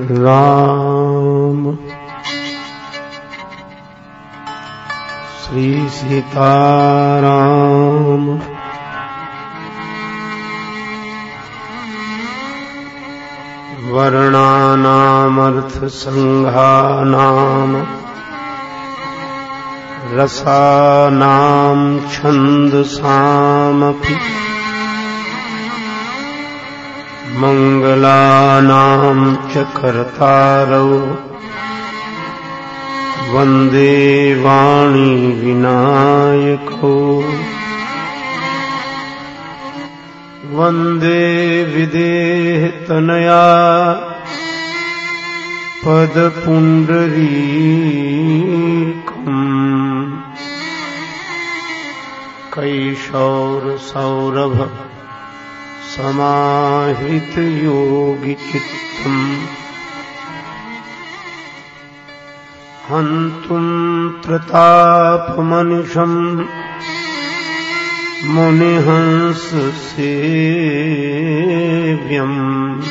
राम। श्री सीताराम। वर्णानामर्थसङ्घानाम् रसानाम् छन्दसामपि। मङ्गलानाम् च कर्तारौ। वन्दे वाणी विनायकौ। वन्दे विदेहतनया पदपुण्डरीकम्। कैशौरसौरभ समाहितयोगिचित्तम्। हन्तुम् प्रतापमनिषम् मुनिहंससेव्यम्।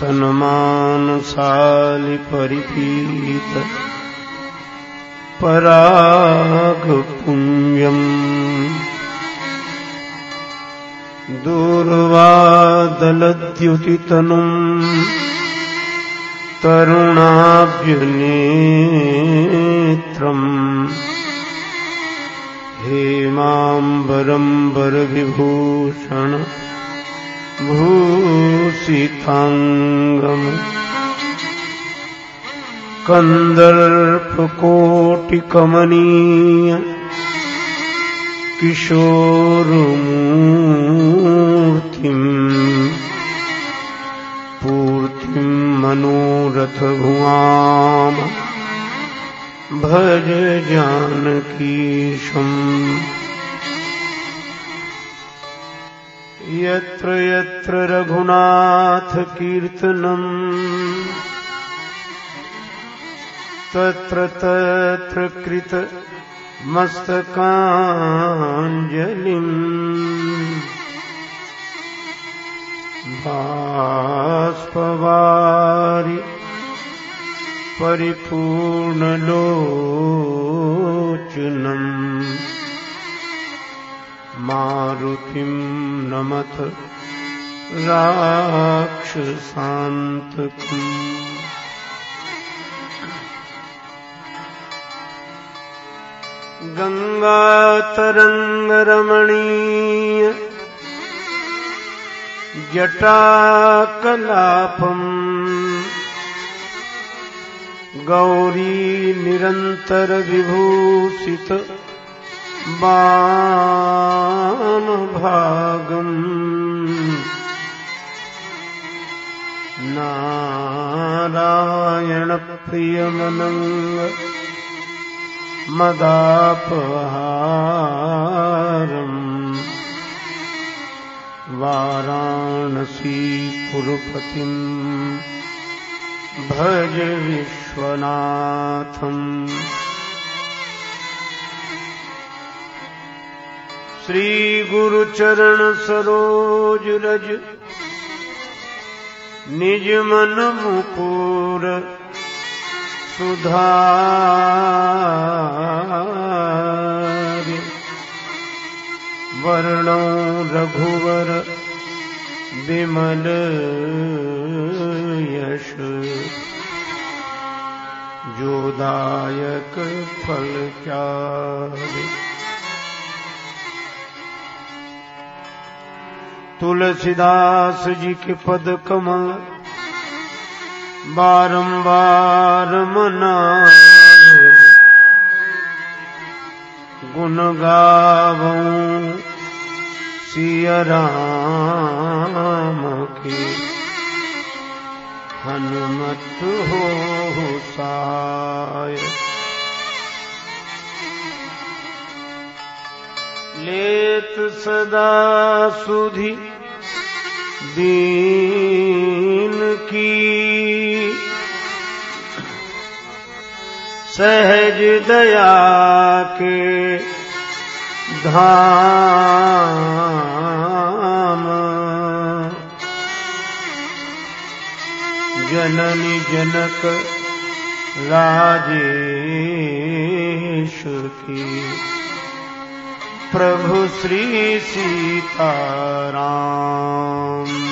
सन्मानशालिपरिपीत परागपुञ्जम् दूर्वादलद्युतितनुम् तरुणाभ्युनेत्रम् हेमाम्बरम्बरविभूषण भूषिताङ्गम् कन्दर्पकोटिकमनीय किशोरमूर्तिम् पूर्तिम् मनोरथभुवाम भज जानकीशम्। यत्र यत्र रघुनाथकीर्तनम् तत्र तत्र कृत मस्तकाञ्जलिम् बाष्पवारि परिपूर्णलोचनम् मारुतिम् नमथ राक्षसान्तकम् गङ्गातरङ्गरमणीय जटाकलापम् गौरी निरन्तरविभूषित बाणभागम् नारायणप्रियमनङ्ग मदापहारम्। वाराणसीपुरपतिम् भज विश्वनाथम्। श्रीगुरुचरणसरोजरज निजमन सुधार्य वर्णौ रघुवर विमल यश। जोदायक फल चार्य तुलसीदास जी के पद कमल बारंबार मना गुण गावूं सिया के। हनुमत हो साय। लेत सदा सुधि दीन की। सहज दया के धाम। जननी जनक राजेश की प्रभु श्री सीताराम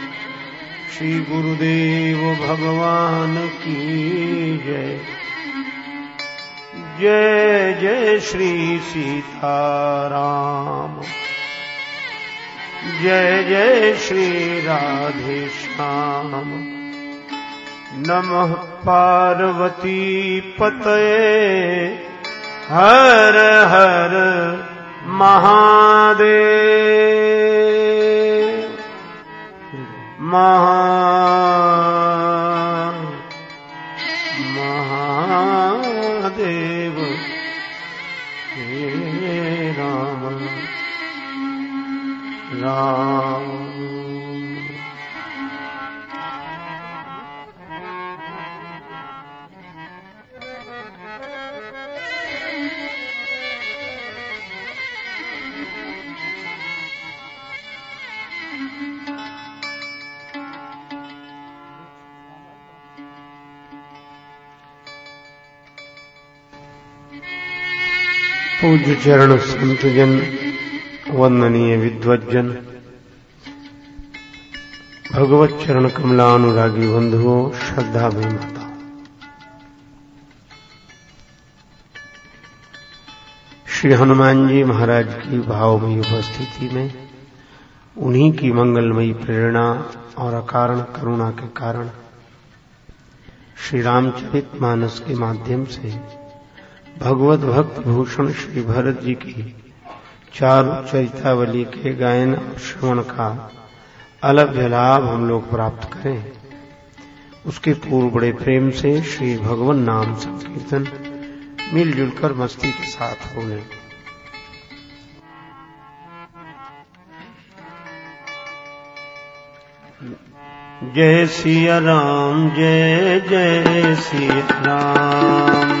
श्री गुरुदेव भगवान की जय। जय जय श्री सीताराम। जय जय श्री राधे श्याम नमः पार्वती पतये। हर हर महादेव। महा महादेव हे राम राम। पूज्य चरण संत जन वंदनीय विद्वजन भगवत चरण कमलानुरागी बंधुओं श्रद्धा में माता श्री हनुमान जी महाराज की भावमयी उपस्थिति में उन्हीं की मंगलमयी प्रेरणा और अकारण करुणा के कारण श्री रामचरित मानस के माध्यम से भगवत भक्त भूषण श्री भरत जी की चार चरितावली के गायन और श्रवण का अलग लाभ हम लोग प्राप्त करें। उसके पूर्व बड़े प्रेम से श्री भगवान नाम संकीर्तन मिलजुल कर मस्ती के साथ हो गए जय सिया राम, जय जय सिया राम।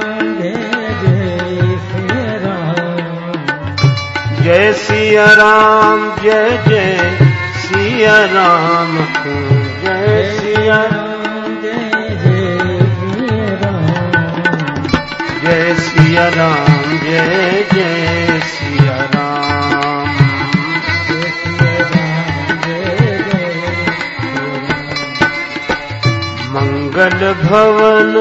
जय जय सिया राम, जय जय जय सिया राम जय जय सिया जय जय सिया राम, जय सिया राम। जय जय मंगल भवन,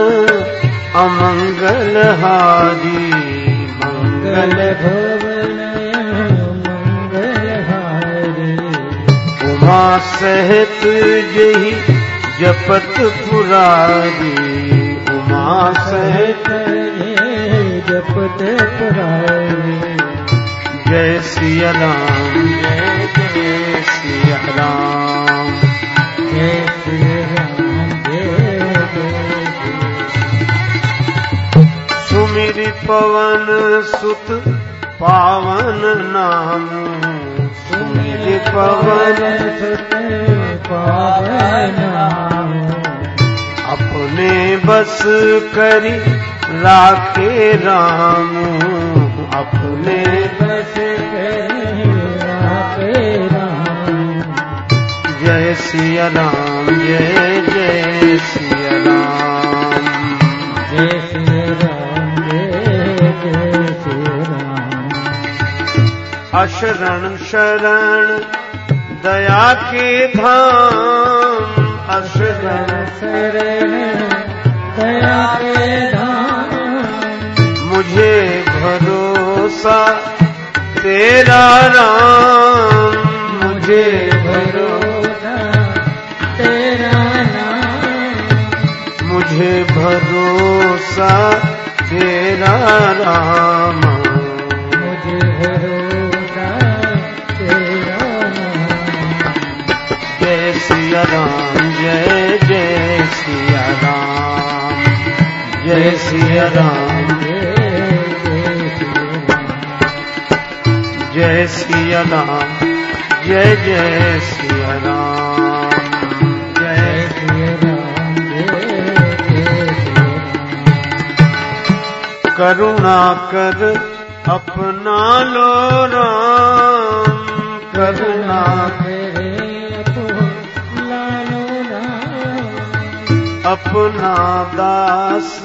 अमंगल हारी। मंगल भवन उमा सहित जही जपत पुरारी। उमा सहित जपत पुरारी। जय सिया राम जय जय सिया राम जय राम। सुमिर पवन सुत पावन नाम। पवन अपने बस करी राखे राम। अपने बस राम। जय सिया राम, जय जय सिया। अशरण शरण दया के धाम अशरण। शरण दया के धाम मुझे भरोसा तेरा राम मुझे भरोसा तेरा नाम। मुझे भरोसा तेरा राम जय सिया राम जय सिया राम जय जय सिया राम जय करुणा कर अपना लो राम, करुणा अपना दास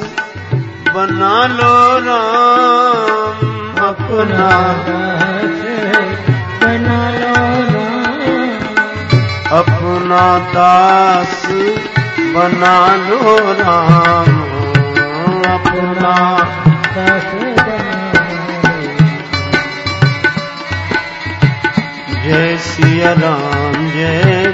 बना लो राम। अपना दास बना लो राम। अपना दास बना लो राम। अपना जय सिया राम जय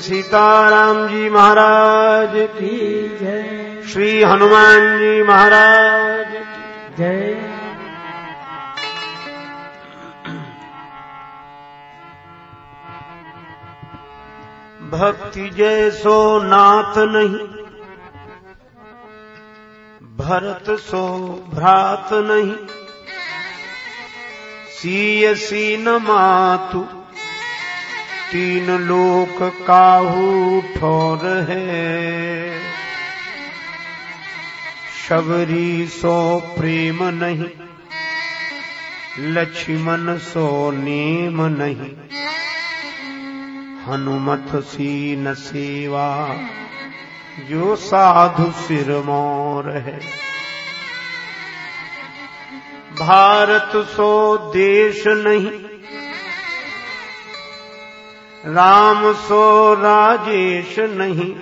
सीताराम जी महाराज की जय। श्री हनुमान जी महाराज की जय। भक्ति जैसो नाथ नहीं, भरत सो भ्रात नहीं। सीय सीन मातु तीन लोक काहू ठोर है। शबरी सो प्रेम नहीं, लक्ष्मण सो नेम नहीं। हनुमत सी न सेवा, जो साधु सिर मोर है। भारत सो देश नहीं राम सो राजेश नहीं।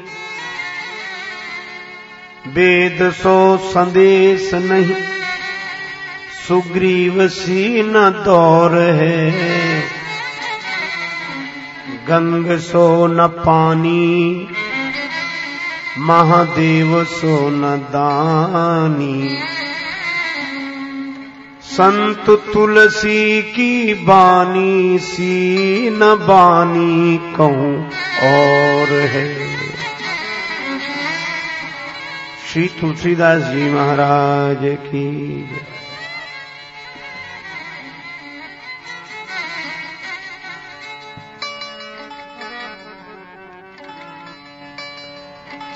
वेद सो संदेश नहीं। सुग्रीव सी न दौर है। गंग सो न पानी। महादेव सो न दानी। संत तुलसी की बानी सी न बानी कहूँ और है श्री तुलसीदास जी महाराज की।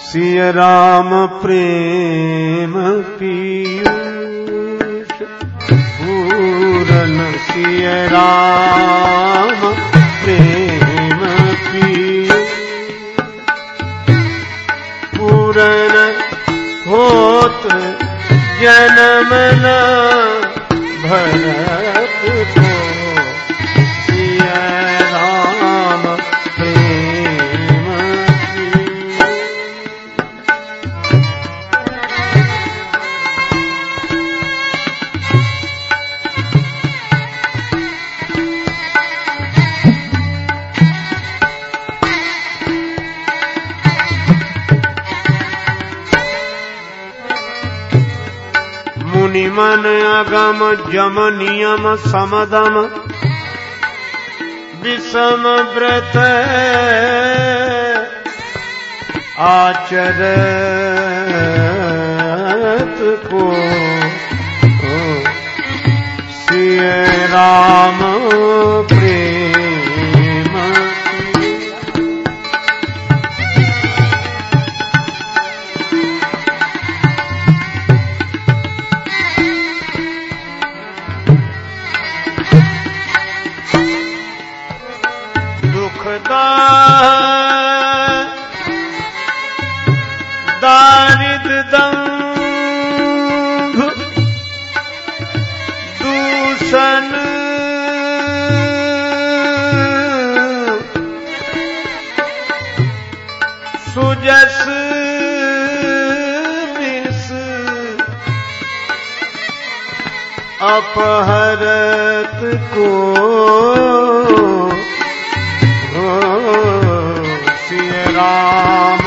सिय राम प्रेम पीयूष प्रेम होत जन्म न भरत को। मुनि अगम जम नियम समदम। विषम व्रत। आचरत को। सिय राम दुखदा दारिद दंभ दूषण सुजस मिस अपहरत राम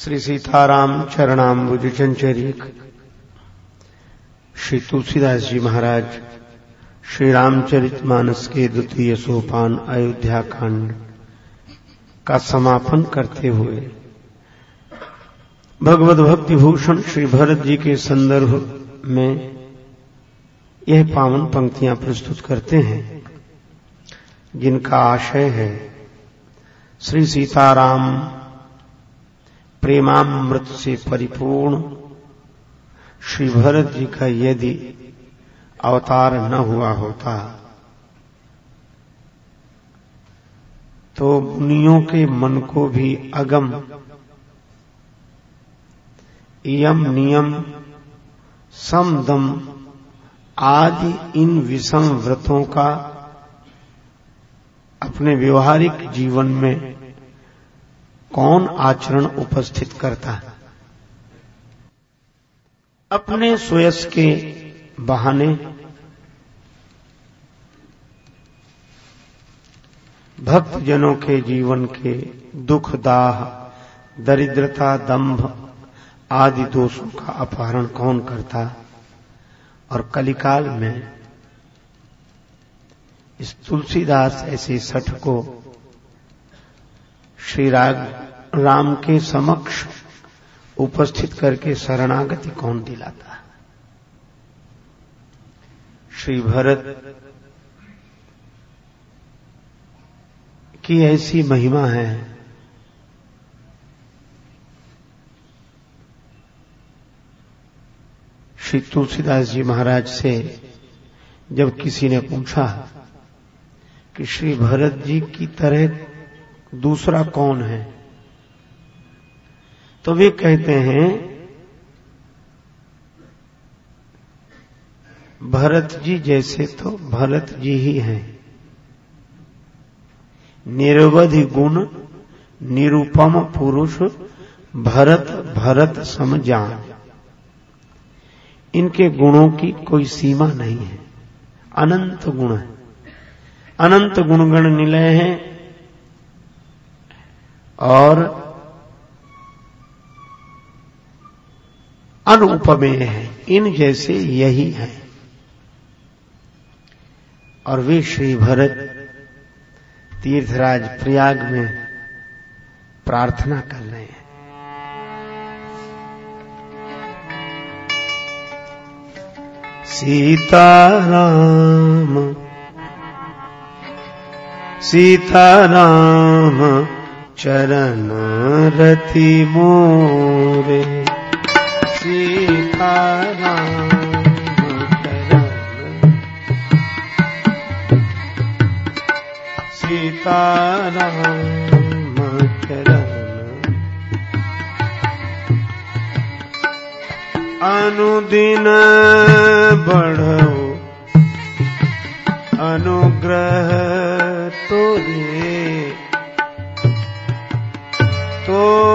श्री सीताराम चरणाम्बुज चंचरीक, श्री तुलसीदास जी महाराज, श्री रामचरित मानस के द्वितीय सोपान अयोध्या कांड का समापन करते हुए भगवत भक्ति भूषण श्री भरत जी के संदर्भ में यह पावन पंक्तियाँ प्रस्तुत करते हैं, जिनका आशय है श्री सीताराम प्रेमामृत से परिपूर्ण। श्री भरत जी का यदि अवतार न हुआ होता तो मुनियों के मन को भी अगम यम नियम, समदम आदि इन विषम व्रतों का अपने व्यवहारिक जीवन में कौन आचरण उपस्थित करता है? अपने स्वयस के बहाने भक्त जनों के जीवन के दुख, दाह, दरिद्रता, दंभ आदि दोषों का अपहरण कौन करता? और कलिकाल में इस तुलसीदास ऐसे सठ को श्री राग राम के समक्ष उपस्थित करके शरणागति कौन दिलाता? श्री भरत की ऐसी महिमा है। श्री तुलसीदास जी महाराज से जब किसी ने पूछा कि श्री भरत जी की तरह दूसरा कौन है? तो वे कहते हैं, भरत जी जैसे तो भरत जी ही हैं। निरवधि गुण, निरुपम पुरुष, भरत भरत समझान इनके गुणों की कोई सीमा नहीं है। अनंत गुण है। अनंत गुणगण निलय हैं। और अनुपमेय है। इन जैसे यही हैं। और वे श्री भरत तीर्थराज प्रयाग में प्रार्थना कर रहे हैं। सीताराम सीताराम चरण रति मोरे। सीताराम सीताराम चरण। अनुदिन बढ़ो। अनुग्रह तोरे। तो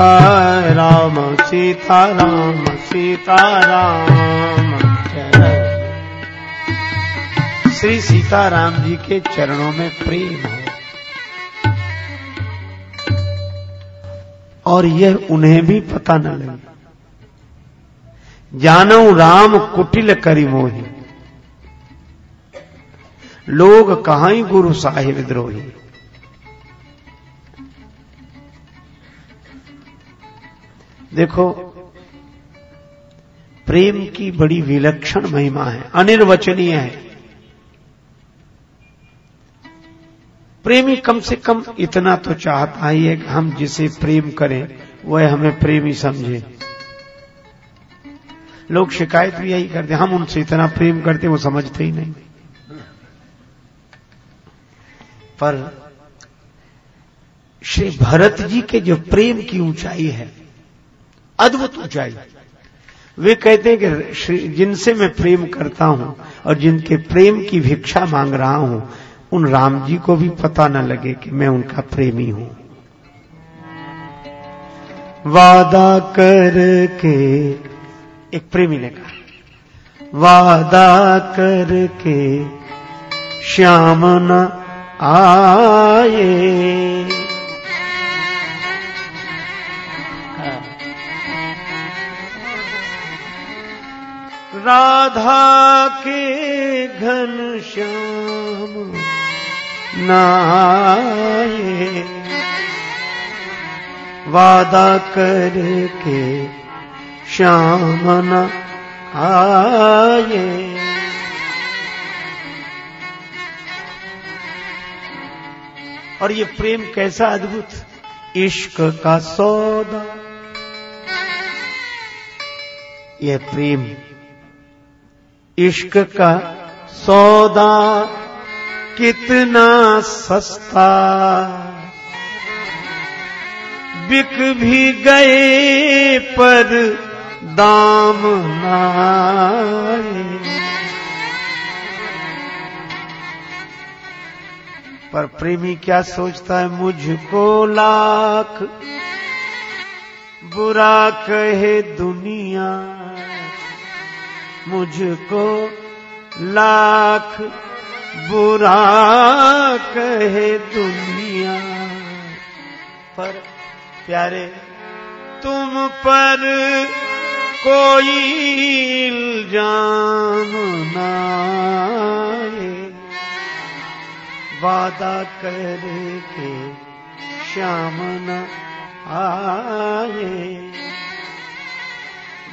सीता राम सीता राम सीता राम श्री सीताराम जी के चरणों में प्रेम हो। और यह उन्हें भी पता न लगे। जानो राम कुटिल करी मोही। लोग कहा गुरु साहिब द्रोही। देखो, प्रेम की बड़ी विलक्षण महिमा है, अनिर्वचनीय है। प्रेमी कम से कम इतना तो चाहता ही है कि हम जिसे प्रेम करें, वह हमें प्रेमी समझे। लोग शिकायत भी यही करते, हम उनसे इतना प्रेम करते, वो समझते ही नहीं। पर श्री भरत जी के जो प्रेम की ऊंचाई है अद्भुत ऊंचाई वे कहते हैं कि जिनसे मैं प्रेम करता हूँ और जिनके प्रेम की भिक्षा मांग रहा हूँ, उन राम जी को भी पता न लगे कि मैं उनका प्रेमी हूँ। वादा करके, एक प्रेमी ने कहा, वादा करके श्याम न आए। राधा के घन श्याम नाये। वादा करके श्याम न आए और ये प्रेम कैसा अद्भुत। इश्क का सौदा। यह प्रेम इश्क का सौदा कितना सस्ता। बिक भी गए पर दाम नाए पर प्रेमी क्या सोचता है, मुझको लाख बुरा कहे दुनिया। मुझको लाख बुरा कहे दुनिया पर। प्यारे, तुम पर कोई इल्ज़ाम नाए वादा करके श्याम न आए।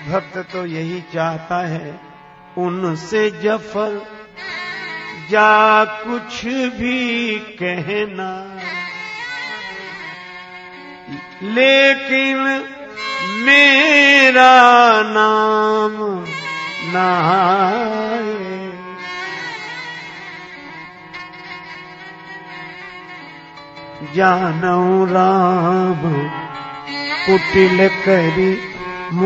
भक्त तो यही चाहता है, उनसे ज़फ़र, जा कुछ भी कहना। लेकिन मेरा नाम नहाए जानू राम, कुटिल करी लोग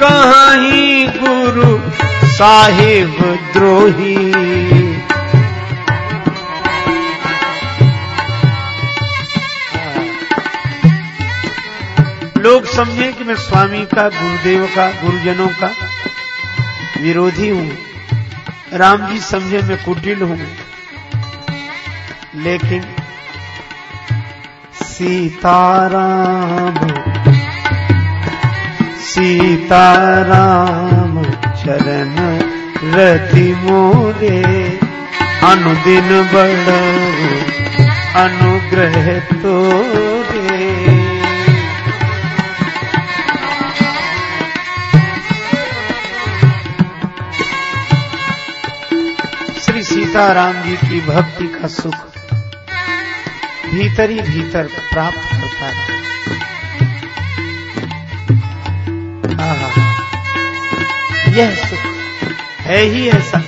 कहाँ गुरु साहिब द्रोही? लोग समझे कि मैं स्वामी का, गुरुदेव का, गुरुजनों का विरोधी हूँ। राम जी समझे मैं कुटिल हूँ। लेकिन सीताराम सीताराम चरण रति मोरे, अनुदिन बड़ अनुग्रह तोरे। श्री सीताराम जी की भक्ति का सुख भीतर ही भीतर प्राप्त करता है। यह सुख है ही ऐसा।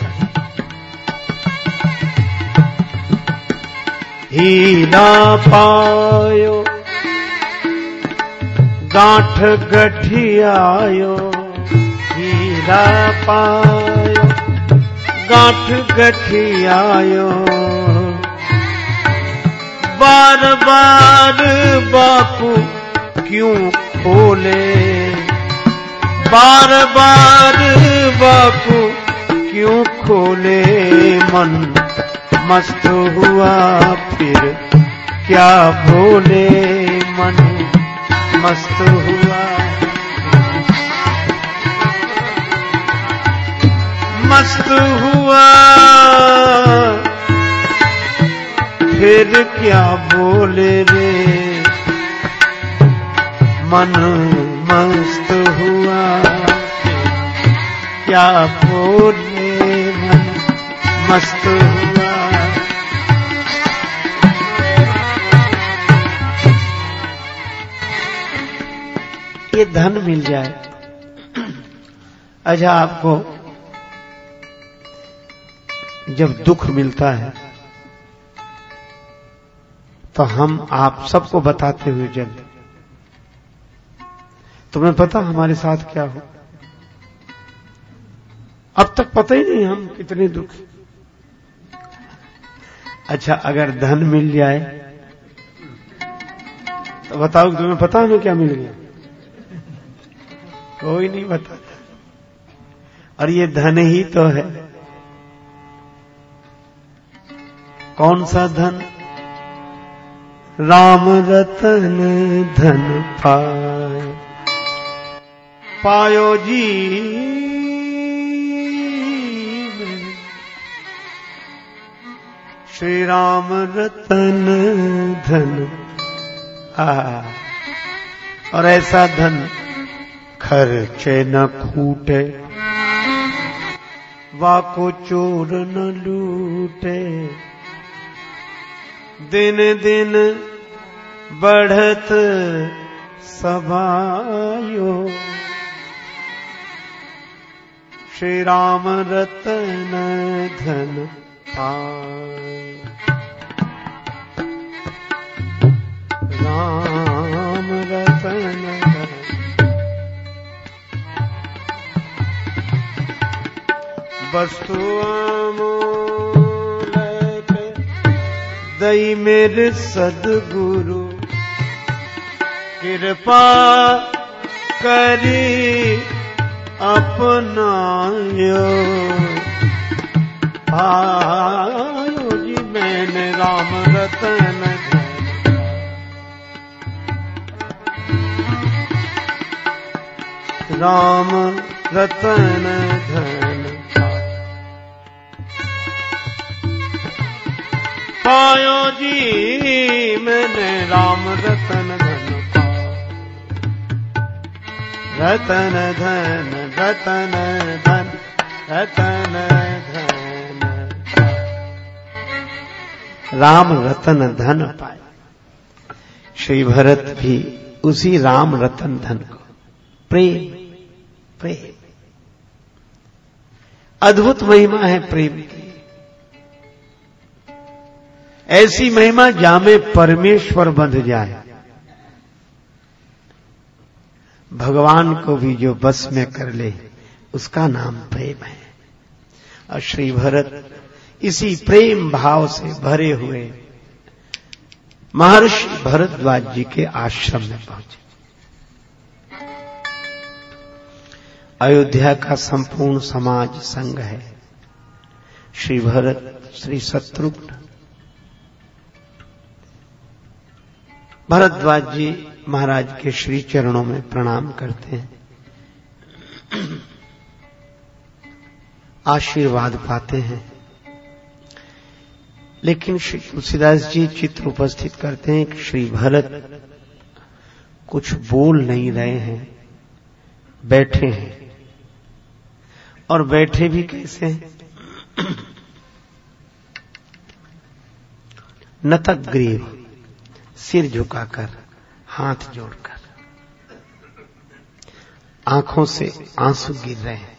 हीरा पायो, गांठ गठियायो हीरा पायो, गांठ गठियायो बार बार बापू क्यों खोले? बार बार बापू क्यों खोले? मन मस्त हुआ, फिर क्या बोले? मन मस्त हुआ। मस्त हुआ। फिर क्या बोले रे? मन मस्त हुआ। क्या बोले मन मस्त हुआ? ये धन मिल जाए। अच्छा आपको जब दुख मिलता है तो हम आप सबको बताते हुए जल्द तुम्हें पता हमारे साथ क्या हो? अब तक पता ही नहीं हम कितने दुखी। अच्छा अगर धन मिल जाए तो बताओ तुम्हें पता हमें क्या मिल गया? कोई नहीं बताता और ये धन ही तो है। कौन सा धन? राम रतन धन पाए। पायो जी श्री राम रतन धन आ और ऐसा धन खर्चे न खूटे वाको चोर न लूटे। दिन दिन बढ़त सभायो। श्री राम रतन धन राम रतन वस्तु अमूलक दई मेरे सदगुरु। कृपा करी अपनायो आयो जी मैंने राम रतन राम रतन धन पायो जी, मैंने राम रतन धन रतन धन रतन धन रतन धन राम रतन धन पाए। श्री भरत भी उसी राम रतन धन को प्रेम प्रेम। अद्भुत महिमा है प्रेम की। ऐसी महिमा जामे परमेश्वर बंध जाए। भगवान को भी जो बस में कर ले, उसका नाम प्रेम है। और श्री भरत इसी प्रेम भाव से भरे हुए महर्षि भरद्वाज जी के आश्रम में पहुँचे। अयोध्या का संपूर्ण समाज संघ है। श्री भरत, श्री शत्रुघ्न भरद्वाज जी महाराज के श्री चरणों में प्रणाम करते हैं। आशीर्वाद पाते हैं। लेकिन श्री तुलसीदास जी चित्र उपस्थित करते हैं कि श्री भरत कुछ बोल नहीं रहे हैं, बैठे हैं। और बैठे भी कैसे हैं? नतक ग्रीव सिर झुकाकर, हाथ जोड़कर। आँखों से आँसू गिर रहे हैं।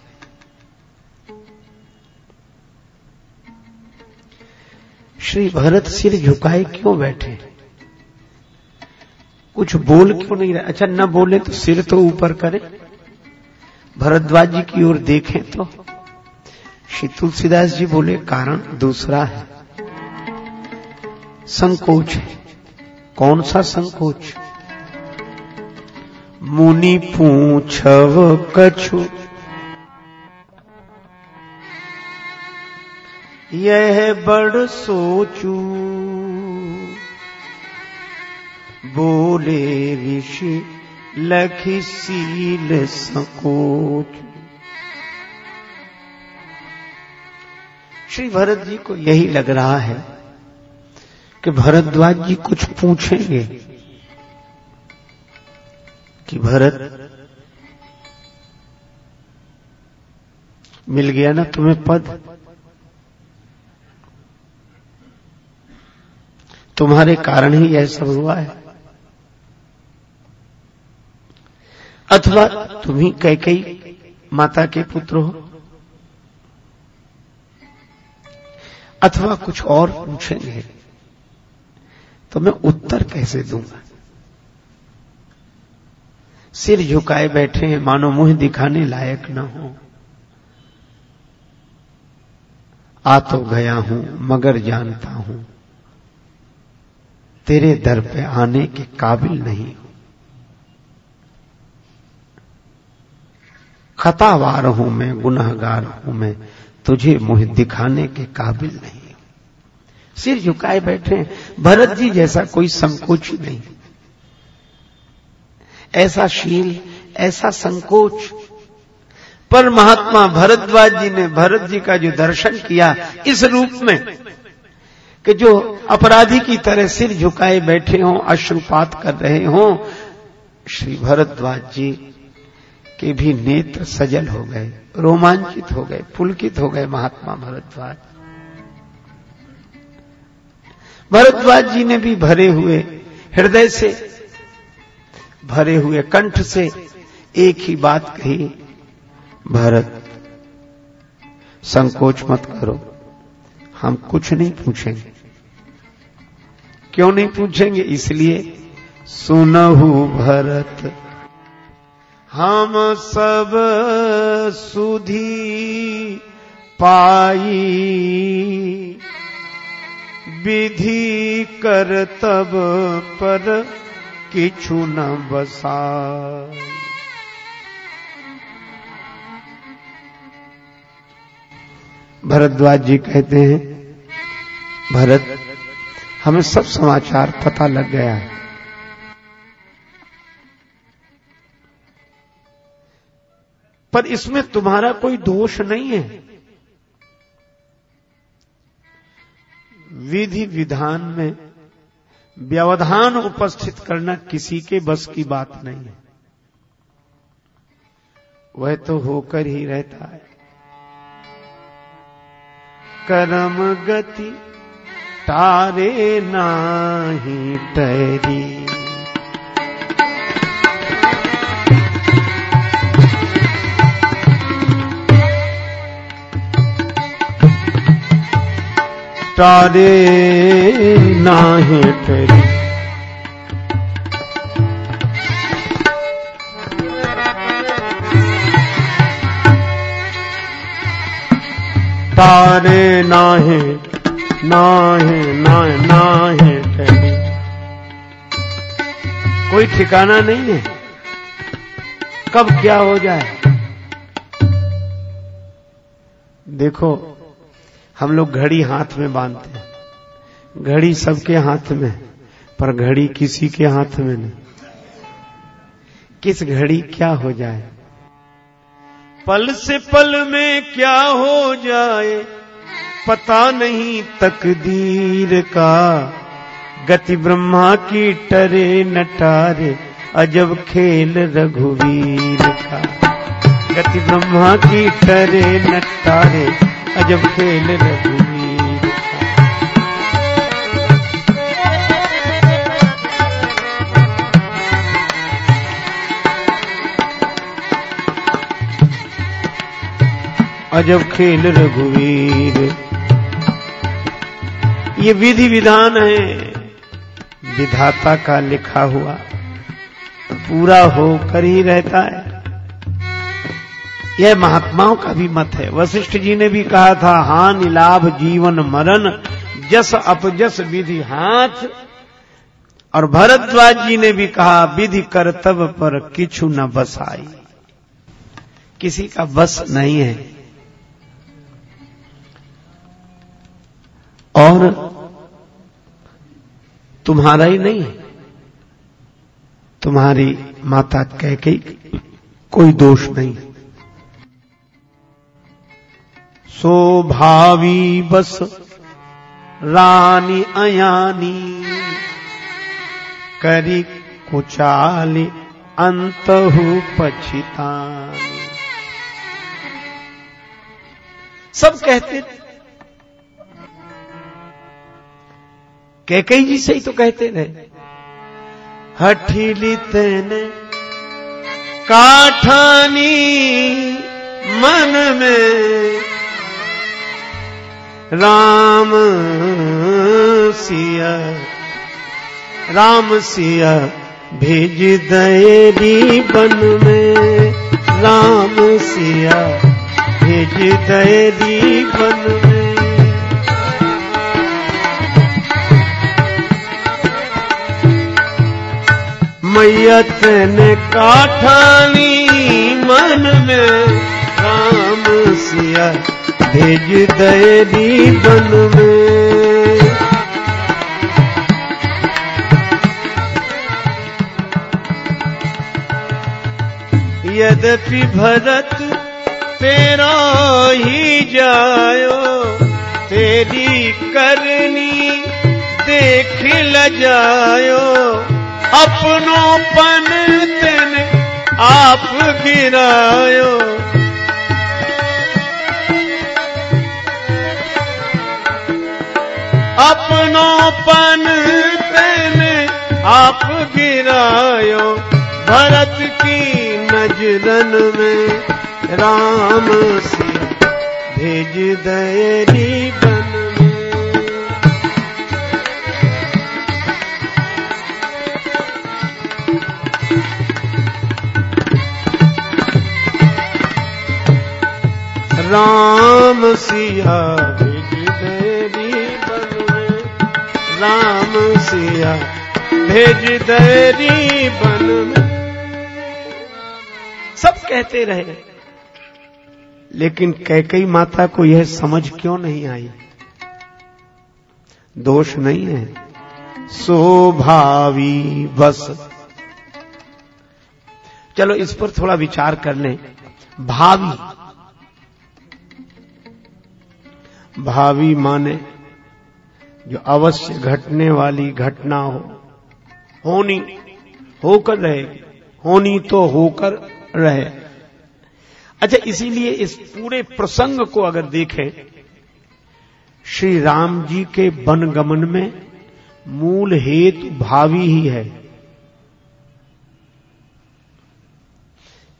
श्री भरत सिर झुकाए क्यों बैठे? कुछ बोल क्यों नहीं रहे? अच्छा न बोले तो सिर तो ऊपर करे। भरद्वाज जी की ओर देखें तो। श्री तुलसीदास जी बोले, कारण दूसरा है। संकोच है। कौन सा संकोच? मुनि पूछव कछु। यह बड़ सोचू। बोले ऋषि, लखी सील संकोच। श्री भरत जी को यही लग रहा है कि भरद्वाज जी कुछ पूछेंगे कि भरत, मिल गया ना तुम्हें पद? तुम्हारे कारण ही यह सब हुआ है। अथवा तुम ही कई माता के पुत्र हो। अथवा कुछ और पूछेंगे। तो मैं उत्तर कैसे दूँगा? सिर झुकाए बैठे हैं, मानो मुँह दिखाने लायक न हो। आ तो गया हूँ, मगर जानता हूँ, तेरे दर पे आने के काबिल नहीं हूँ। खतावार हूँ मैं, गुनाहगार हूँ मैं, तुझे मुँह दिखाने के काबिल नहीं सिर झुकाए बैठे हैं। भरत जी जैसा कोई संकोच नहीं। ऐसा शील, ऐसा संकोच। पर महात्मा भरद्वाज जी ने भरत जी का जो दर्शन किया इस रूप में कि जो अपराधी की तरह सिर झुकाए बैठे हों, अश्रुपात कर रहे हों, श्री भरद्वाज जी के भी नेत्र सजल हो गए, रोमांचित हो गए, पुलकित हो गए महात्मा भरद्वाज। भरद्वाज जी ने भी भरे हुए हृदय से, भरे हुए कंठ से एक ही बात कही, भरत, संकोच मत करो, हम कुछ नहीं पूछेंगे। क्यों नहीं पूछेंगे? इसलिए, सुनहु भरत, हम सब सुधी पाई। विधि कर तब पर किछु न बसा। भरद्वाज जी कहते हैं, भरत, हमें सब समाचार पता लग गया है। पर इसमें तुम्हारा कोई दोष नहीं है। विधि विधान में व्यवधान उपस्थित करना किसी के बस की बात नहीं है। वह तो होकर ही रहता है। कर्म गति तारे नाही टरी। तारे नाही टरी तारे नाहे नाहे नाहे नाहे ठहरी कोई ठिकाना नहीं है। कब क्या हो जाए? देखो हम लोग घड़ी हाथ में बांधते हैं। घड़ी सबके हाथ में, पर घड़ी किसी के हाथ में नहीं। किस घड़ी क्या हो जाए? पल से पल में क्या हो जाए? पता नहीं तकदीर का। गति ब्रह्मा की टरे नटारे, अजब खेल रघुवीर का। गति ब्रह्मा की टरे नटारे अजब खेल रघुवीर अजब खेल रघुवीर ये विधि विधान है। विधाता का लिखा हुआ पूरा होकर ही रहता है। यह महात्माओं का भी मत है। वशिष्ठ जी ने भी कहा था हानि लाभ जीवन, मरण, जस, अपजस, विधि, हाथ। और भरद्वाज जी ने भी कहा, विधि, कर्तव्य पर किछु न बसाई। किसी का बस नहीं है। और तुम्हारा ही नहीं है। तुम्हारी माता कह के कोई दोष नहीं सोभावी बस, रानी अयानी। करी कुचाली अंतहु पछितानी सब कहते कैकई जी से ही तो कहते रहे हठीली तेने काठानी मन में राम सिया राम सिया भेज दयरी बन में। राम सिया भेज दयरी बन में। मैयत ने काठानी मन में। राम सिया भेज दयरी बन यद्यपि भरत तेरा ही जायो, तेरी करनी देख ल जायो। अपनों पन तेन आप गिरायो। अपनों पन तेन आप गिरायो, भरत की नजरन में राम से भेज दयरी बन राम सिया राम सिया, भेज दयरी बन सब कहते रहे, लेकिन कैकई माता को यह समझ क्यों नहीं आई? दोष नहीं है। स्वभावी बस। चलो इस पर थोड़ा विचार कर लें। भावी। भावी माने जो अवश्य घटने वाली घटना हो, होनी, होकर रहेगी होनी तो होकर रहे। अच्छा इसीलिए इस पूरे प्रसंग को अगर देखें, श्री राम जी के वनगमन में मूल हेतु भावी ही है।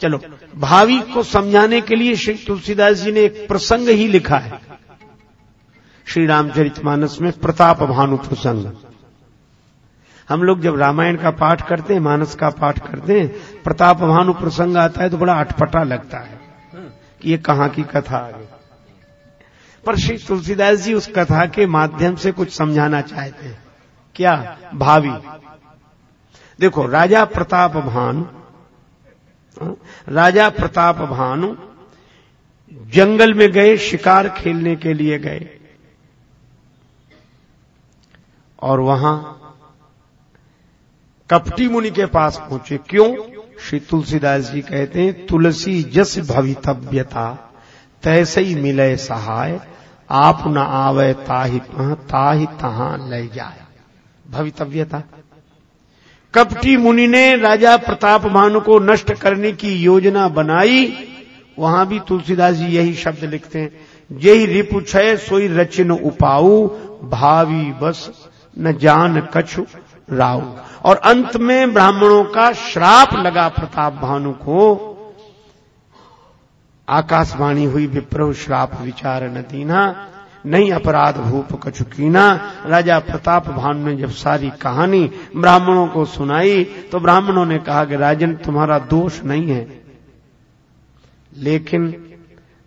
चलो, भावी को समझाने के लिए श्री तुलसीदास जी ने एक प्रसंग ही लिखा है। श्री रामचरितमानस में प्रताप भानु प्रसंग हम लोग जब रामायण का पाठ करते हैं, मानस का पाठ करते हैं, प्रताप भानु प्रसंग आता है तो बड़ा अटपटा लगता है कि ये कहाँ की कथा आ गई पर श्री तुलसीदास जी उस कथा के माध्यम से कुछ समझाना चाहते हैं। क्या? भावी। देखो, राजा प्रताप भानु राजा प्रताप भानु जंगल में गए, शिकार खेलने के लिए गए। और वहाँ कपटी मुनि के पास पहुँचे। क्यों? श्री तुलसीदास जी कहते हैं, तुलसी जस भवितव्यता, तैसे ही मिले सहाय, आप न आवे ताहि ताहि, तहां ले जाए भवितव्यता। कपटी मुनि ने राजा प्रताप भानु को नष्ट करने की योजना बनाई। वहाँ भी तुलसीदास जी यही शब्द लिखते हैं यही रिपु छय सोई रचिन उपाऊ, भावी बस न जान कछु राव और अंत में ब्राह्मणों का श्राप लगा प्रताप भानु को। आकाशवाणी हुई विप्रव श्राप विचार न दीना, नहीं अपराध भूप कचुकीना राजा प्रताप भानु ने जब सारी कहानी ब्राह्मणों को सुनाई तो ब्राह्मणों ने कहा कि राजन, तुम्हारा दोष नहीं है। लेकिन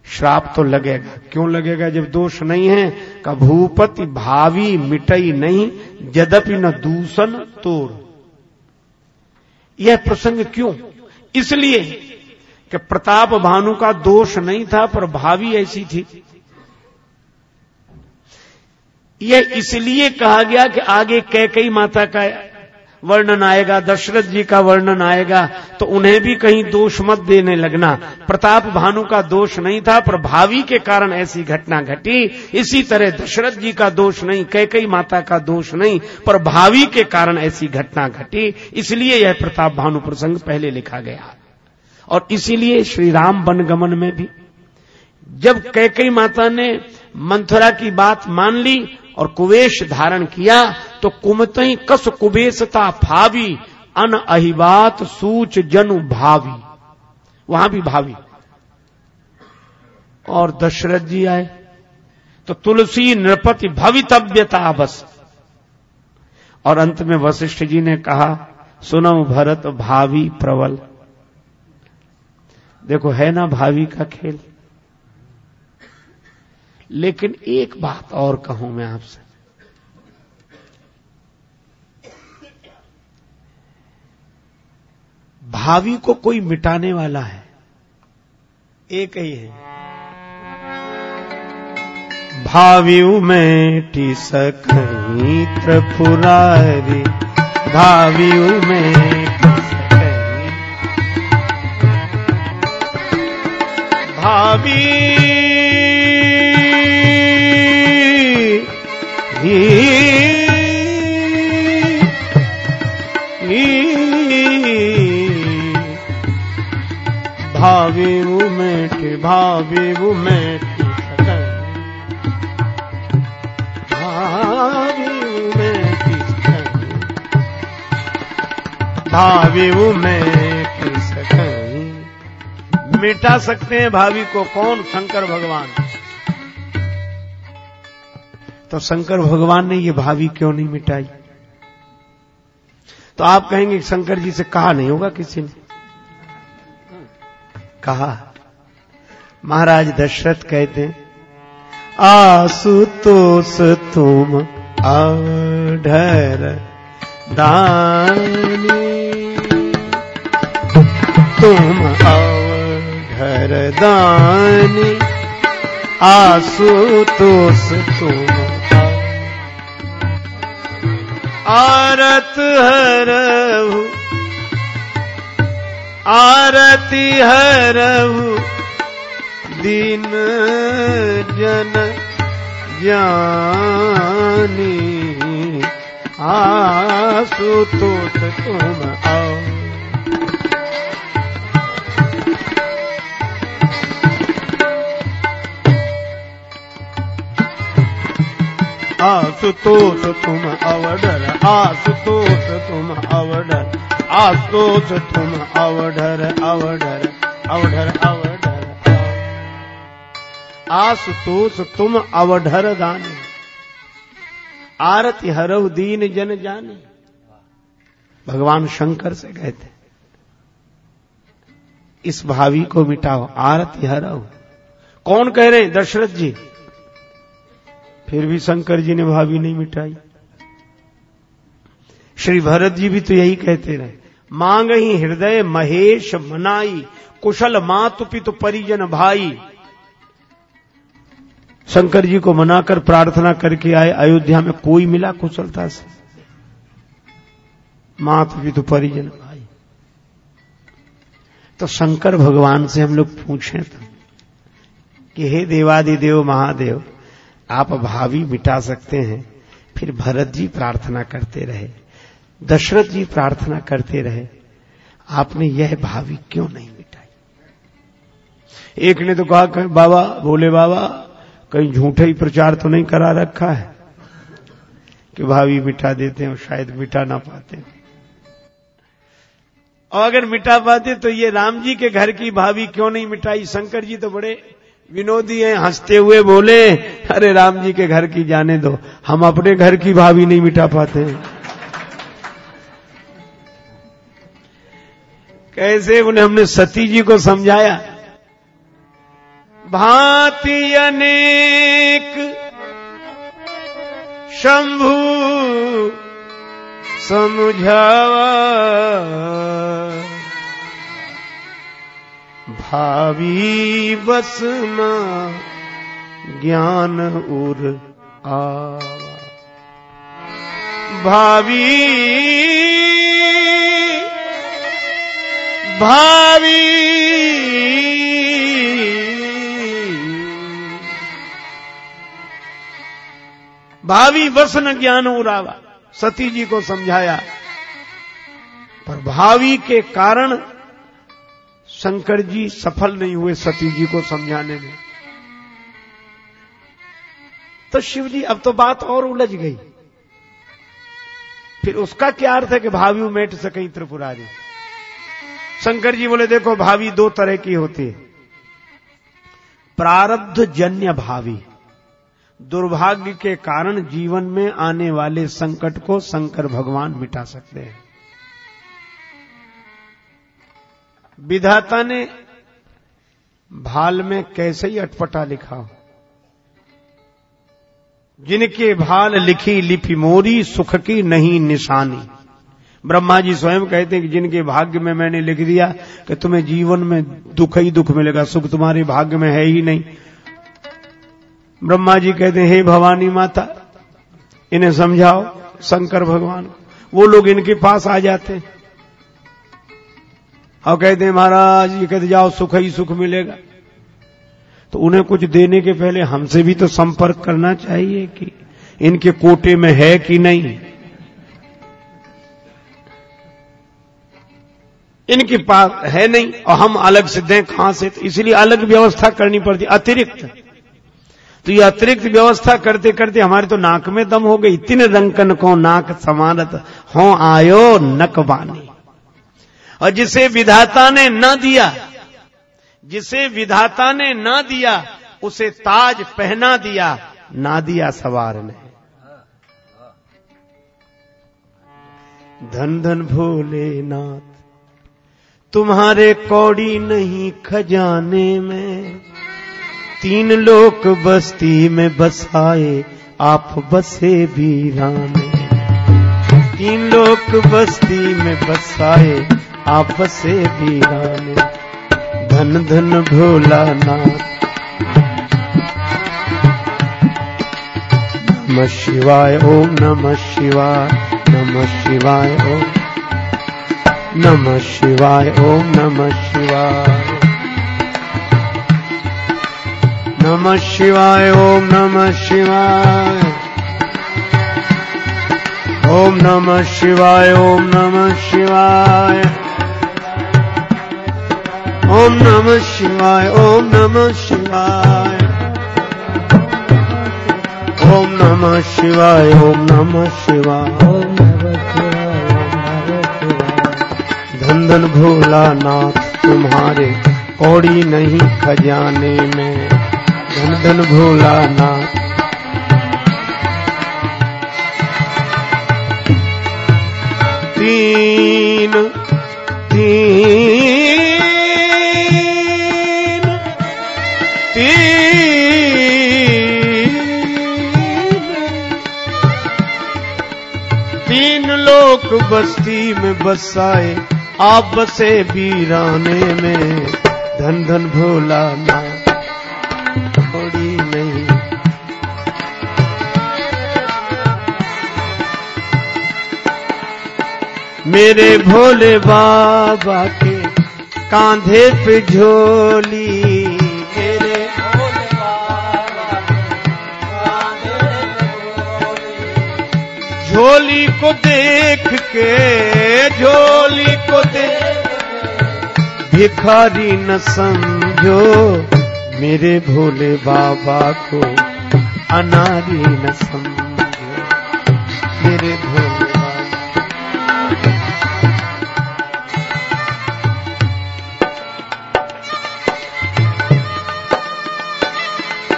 श्राप तो लगेगा। क्यों लगेगा? जब दोष नहीं है का भूपति भावी मिटई नहीं, यद्यपि न दूषण तोड़। यह प्रसंग क्यों? इसलिए कि प्रताप भानु का दोष नहीं था, पर भावी ऐसी थी। यह इसलिए कहा गया कि आगे कैकई माता का वर्णन आएगा, दशरथ जी का वर्णन आएगा तो उन्हें भी कहीं दोष मत देने लगना। प्रताप भानु का दोष नहीं था, पर भावी के कारण ऐसी घटना घटी। इसी तरह दशरथ जी का दोष नहीं कैकई माता का दोष नहीं, पर भावी के कारण ऐसी घटना घटी। इसलिए यह प्रताप भानु प्रसंग पहले लिखा गया। और इसीलिए श्री राम वनगमन में भी, जब कैकई माता ने मंथुरा की बात मान ली और कुवेश धारण किया तो कुमतई कस कुबेशता भावी, अन अहिबात सूच जनु भावी। वहाँ भी भावी। और दशरथ जी आए तो तुलसी नृपति भवितव्यता बस। और अंत में वशिष्ठ जी ने कहा सुनो भरत भावी प्रबल। देखो, है ना भावी का खेल? लेकिन एक बात और कहूँ मैं आपसे। भावी को कोई मिटाने वाला है, एक ही है। भावी में टी सकही त्रिपुरारी भावी में भावी भावी उमेट भावी उमेट भावी उमेट भावी उमेट मिटा सकते हैं भावी को कौन? शंकर भगवान। तो शंकर भगवान ने ये भावी क्यों नहीं मिटाई? तो आप कहेंगे शंकर जी से कहा नहीं होगा किसी ने? कहा। महाराज दशरथ कहते आसुतोष तुम अढ़र दानी। तुम अढ़र दानी। आसुतोष तुम आरत हरहु आरती हरहु दीन जन आसु तो तुम आओ। आसुतोष तुम अवडर आसुतोष तुम अवडर आसुतोष तुम अवडर अवडर अवडर अवडर आसुतोष तुम अवढर दाने आरती हरव दीन जन जाने। भगवान शंकर से कहते इस भावी को मिटाओ, आरती हरव। कौन कह रहे हैं? दशरथ जी। फिर भी शंकर जी ने भाभी नहीं मिटाई। श्री भरत जी भी तो यही कहते रहे। मांग ही हृदय महेश मनाई, कुशल मातु पितु परिजन भाई। शंकर जी को मनाकर प्रार्थना करके आए, अयोध्या में कोई मिला कुशलता से? मातु पितु परिजन भाई। तो शंकर भगवान से हम लोग पूछे तो कि हे देवादिदेव, महादेव, आप भावी मिटा सकते हैं, फिर भरत जी प्रार्थना करते रहे। दशरथ जी प्रार्थना करते रहे, आपने यह भावी क्यों नहीं मिटाई? एक ने तो कहा बाबा, बोले बाबा, कहीं झूठे ही प्रचार तो नहीं करा रखा है? कि भावी मिटा देते हैं शायद मिटा ना पाते। और अगर मिटा पाते तो ये राम जी के घर की भावी क्यों नहीं मिटाई? शंकर जी तो बड़े विनोदी हैं, हँसते हुए बोले, अरे राम जी के घर की जाने दो, हम अपने घर की भावी नहीं मिटा पाते कैसे उन्हें हमने सती जी को समझाया? भांति अनेक शंभु समझावा। भावी बसना ज्ञान उर आवा। भावी भावी। भावी वसन ज्ञान उरावा सती जी को समझाया। पर भावी के कारण शंकर जी सफल नहीं हुए सती जी को समझाने में। तो शिव जी, अब तो बात और उलझ गई। फिर उसका क्या अर्थ है कि भावी मेट सके त्रिपुरारी? शंकर जी बोले, देखो, भावी दो तरह की होती है। प्रारब्ध जन्य भावी। दुर्भाग्य के कारण जीवन में आने वाले संकट को शंकर भगवान मिटा सकते हैं। विधाता ने भाल में कैसे ही अटपटा लिखा हो। जिनके भाल लिखी लिपि मोरी, सुख की नहीं निशानी। ब्रह्मा जी स्वयं कहते हैं कि जिनके भाग्य में मैंने लिख दिया कि तुम्हें जीवन में दुख ही दुख मिलेगा, सुख तुम्हारे भाग्य में है ही नहीं। ब्रह्मा जी कहते हैं, हे भवानी माता, इन्हें समझाओ, शंकर भगवान, वो लोग इनके पास आ जाते और कहते हैं, महाराज, ये कहते, जाओ, सुख ही सुख मिलेगा। तो उन्हें कुछ देने के पहले हमसे भी तो संपर्क करना चाहिए कि इनके कोटे में है कि नहीं। इनके पास है नहीं और हम अलग से दें कहाँ से? तो इसलिए अलग व्यवस्था करनी पड़ती, अतिरिक्त। तो ये अतिरिक्त व्यवस्था करते करते हमारे तो नाक में दम हो गई। तीन रंकन को नाक समानत हो आयो नक नकबानी और जिसे विधाता ने न दिया, जिसे विधाता ने न दिया, उसे ताज पहना दिया, ना दिया सवार ने। धन धन भोले भोलेनाथ तुम्हारे कौड़ी नहीं खजाने में। तीन लोक बस्ती में बसाए, आप बसे वीराने तीन लोक बस्ती में बसाए, आप बसे वीराने धन धन भोला नाथ नमः शिवाय, ओम नमः शिवाय नमः शिवाय, ओम नमः शिवाय, ओम नमः शिवाय। नमः शिवाय, ओम नमः शिवाय। ओम नमः शिवाय, ओम नमः शिवाय। ओम नमः शिवाय, ओम नमः शिवाय। ओम नमः शिवाय, ओम नमः शिवाय। ओम नमः भोला नाथ, तुम्हारे कौड़ी नहीं खजाने में। धन धन भोला नाथ। तीन तीन तीन। तीन लोक बस्ती में बसाए आप बसे बीराने में धन धन भोला ना थोड़ी नहीं। मेरे भोले बाबा के कांधे पे झोली झोली को देख के, झोली को देख भिखारी न समझो मेरे भोले बाबा को, अनारी न समझो मेरे भोले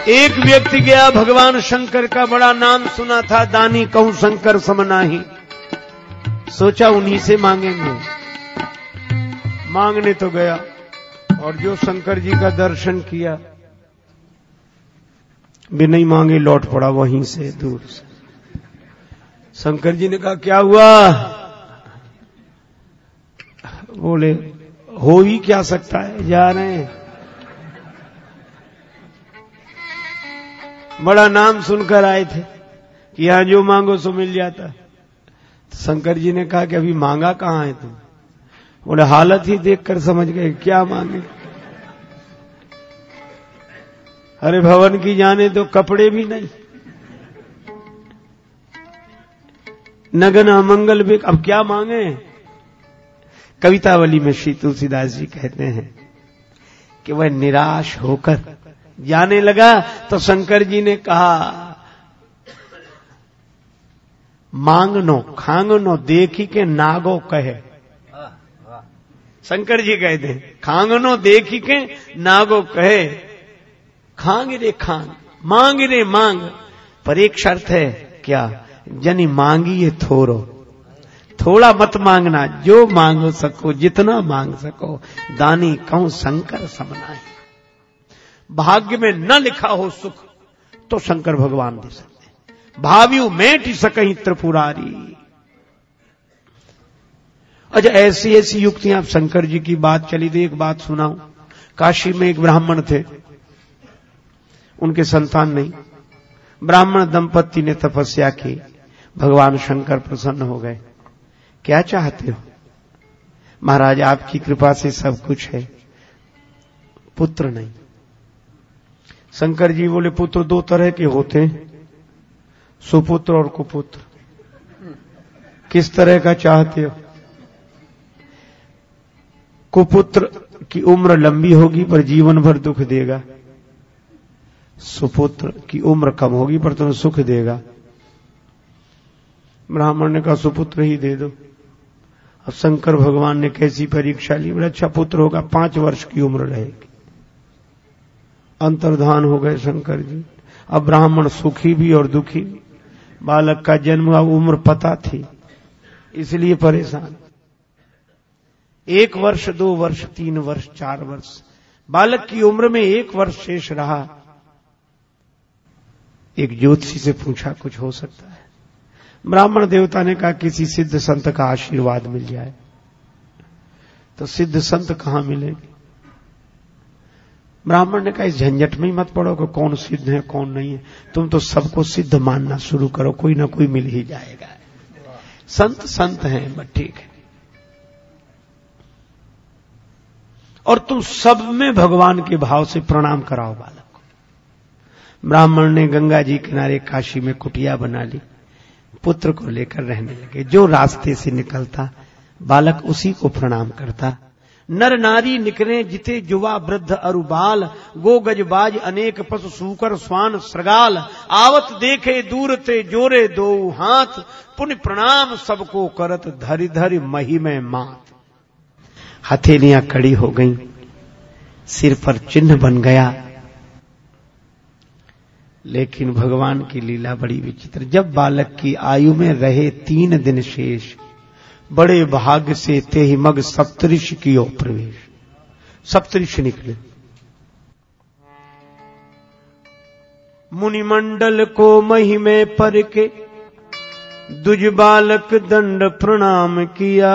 एक व्यक्ति गया, भगवान शंकर का बड़ा नाम सुना था, दानी कहूँ, शंकर समनाही। सोचा उन्हीं से मांगेंगे। मांगने तो गया, और जो शंकर जी का दर्शन किया, भी नहीं मांगे, लौट पड़ा वहीं से दूर से। शंकर जी ने कहा, क्या हुआ? बोले, हो ही क्या सकता है, जा रहे हैं। बड़ा नाम सुनकर आए थे कि यहाँ जो मांगो सो मिल जाता। तो शंकर जी ने कहा कि अभी मांगा कहाँ है तुम? बोले, हालत ही देखकर समझ गए, क्या मांगे? अरे, भवन की जाने तो कपड़े भी नहीं। नगन अमंगल भी, अब क्या मांगे? कवितावली में श्री तुलसीदास जी कहते हैं कि वह निराश होकर जाने लगा तो शंकर जी ने कहा, मांगनो, खांगनो, देखी के नागो कहे। शंकर जी कहते हैं खांगनो, देखी के नागो कहे। खांग रे खांग, मांग रे मांग, पर एक शर्त है, क्या? जनी मांगी ये थोरो। थोड़ा मत मांगना, जो मांग सको, जितना मांग सको, दानी कहूँ शंकर समनाए। भाग्य में न लिखा हो सुख तो शंकर भगवान दे सकते भाव्यू मेट सकही त्रिपुरारी। अच्छा ऐसी ऐसी युक्तियाँ, आप शंकर जी की बात चली थी एक बात सुनाऊं। काशी में एक ब्राह्मण थे। उनके संतान नहीं। ब्राह्मण दंपति ने तपस्या की। भगवान शंकर प्रसन्न हो गए। क्या चाहते हो? महाराज, आपकी कृपा से सब कुछ है। पुत्र नहीं। शंकर जी बोले, पुत्र, दो तरह के होते हैं। सुपुत्र और कुपुत्र। किस तरह का चाहते हो? कुपुत्र की उम्र लंबी होगी, पर जीवन भर दुख देगा। सुपुत्र की उम्र कम होगी, पर तुम्हें सुख देगा। ब्राह्मण ने कहा, सुपुत्र ही दे दो। अब शंकर भगवान ने कैसी परीक्षा ली? बोले अच्छा पुत्र होगा, पाँच वर्ष की उम्र रहेगी। अंतर्धान हो गए शंकर जी। अब ब्राह्मण सुखी भी और दुखी भी। बालक का जन्म अब उम्र पता थी, इसलिए परेशान। एक वर्ष, दो वर्ष, तीन वर्ष, चार वर्ष। बालक की उम्र में एक वर्ष शेष रहा। एक ज्योतिषी से पूछा, कुछ हो सकता है? ब्राह्मण देवता ने कहा, किसी सिद्ध संत का आशीर्वाद मिल जाए। तो सिद्ध संत कहाँ मिलेंगे? ब्राह्मण ने कहा, इस झंझट में ही मत पड़ो कि कौन सिद्ध है, कौन नहीं है। तुम तो सबको सिद्ध मानना शुरू करो, कोई ना कोई मिल ही जाएगा। संत संत हैं बट ठीक है। और तुम सब में भगवान के भाव से प्रणाम कराओ बालक को। ब्राह्मण ने गंगा जी किनारे काशी में कुटिया बना ली, पुत्र को लेकर रहने लगे। जो रास्ते से निकलता, बालक उसी को प्रणाम करता। नर नारी निकले जिते जुवा वृद्ध अरुबाल गो गजबाज अनेक पशु सूकर स्वान श्रगाल आवत देखे दूर ते जोरे दो हाथ पुण्य प्रणाम सबको करत धरि धरि मही में मात। हथेलियाँ कड़ी हो गईं, सिर पर चिन्ह बन गया। लेकिन भगवान की लीला बड़ी विचित्र। जब बालक की आयु में रहे तीन दिन शेष बड़े भाग्य से ते ही मग सप्तऋष की ओर प्रवेश। सप्तऋष निकले। मुनिमंडल को महिमे पर के दुज बालक दंड प्रणाम किया।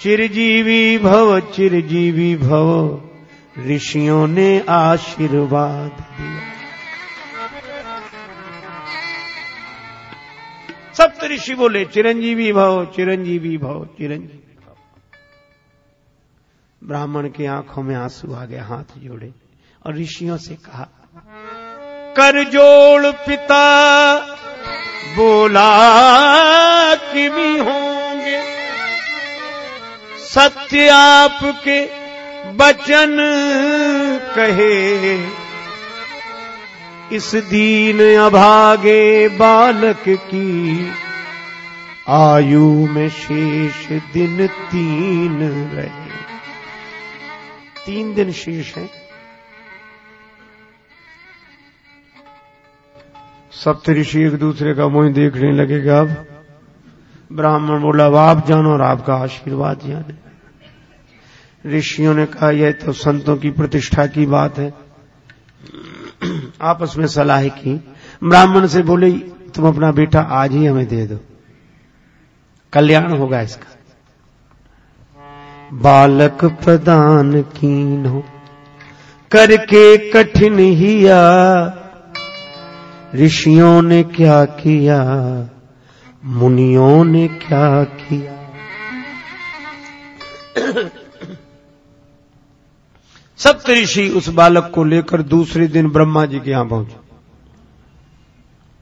चिरजीवी भव चिरजीवी भव, ऋषियों ने आशीर्वाद दिया। सप्त ऋषि बोले चिरंजीवी भव चिरंजीवी भव चिरंजीवी भव। ब्राह्मण की आँखों में आँसू आ गए, हाथ जोड़े और ऋषियों से कहा, कर जोड़ पिता, बोला कि भी होंगे। सत्य आपके बचन कहे इस दीन अभागे बालक की आयु में शेष दिन तीन रहे। तीन दिन शेष है। सप्तऋषि एक दूसरे का मुँह देखने लगेगा अब। ब्राह्मण बोला, अब आप जानो और आपका आशीर्वाद जाने। ऋषियों ने कहा, यह तो संतों की प्रतिष्ठा की बात है। आपस में सलाह की। ब्राह्मण से बोले, तुम अपना बेटा आज ही हमें दे दो। कल्याण होगा इसका। बालक प्रदान कीन करके कठिन हिया। ऋषियों ने क्या किया? मुनियों ने क्या किया? सप्त ऋषि उस बालक को लेकर दूसरे दिन ब्रह्मा जी के यहाँ पहुँचे।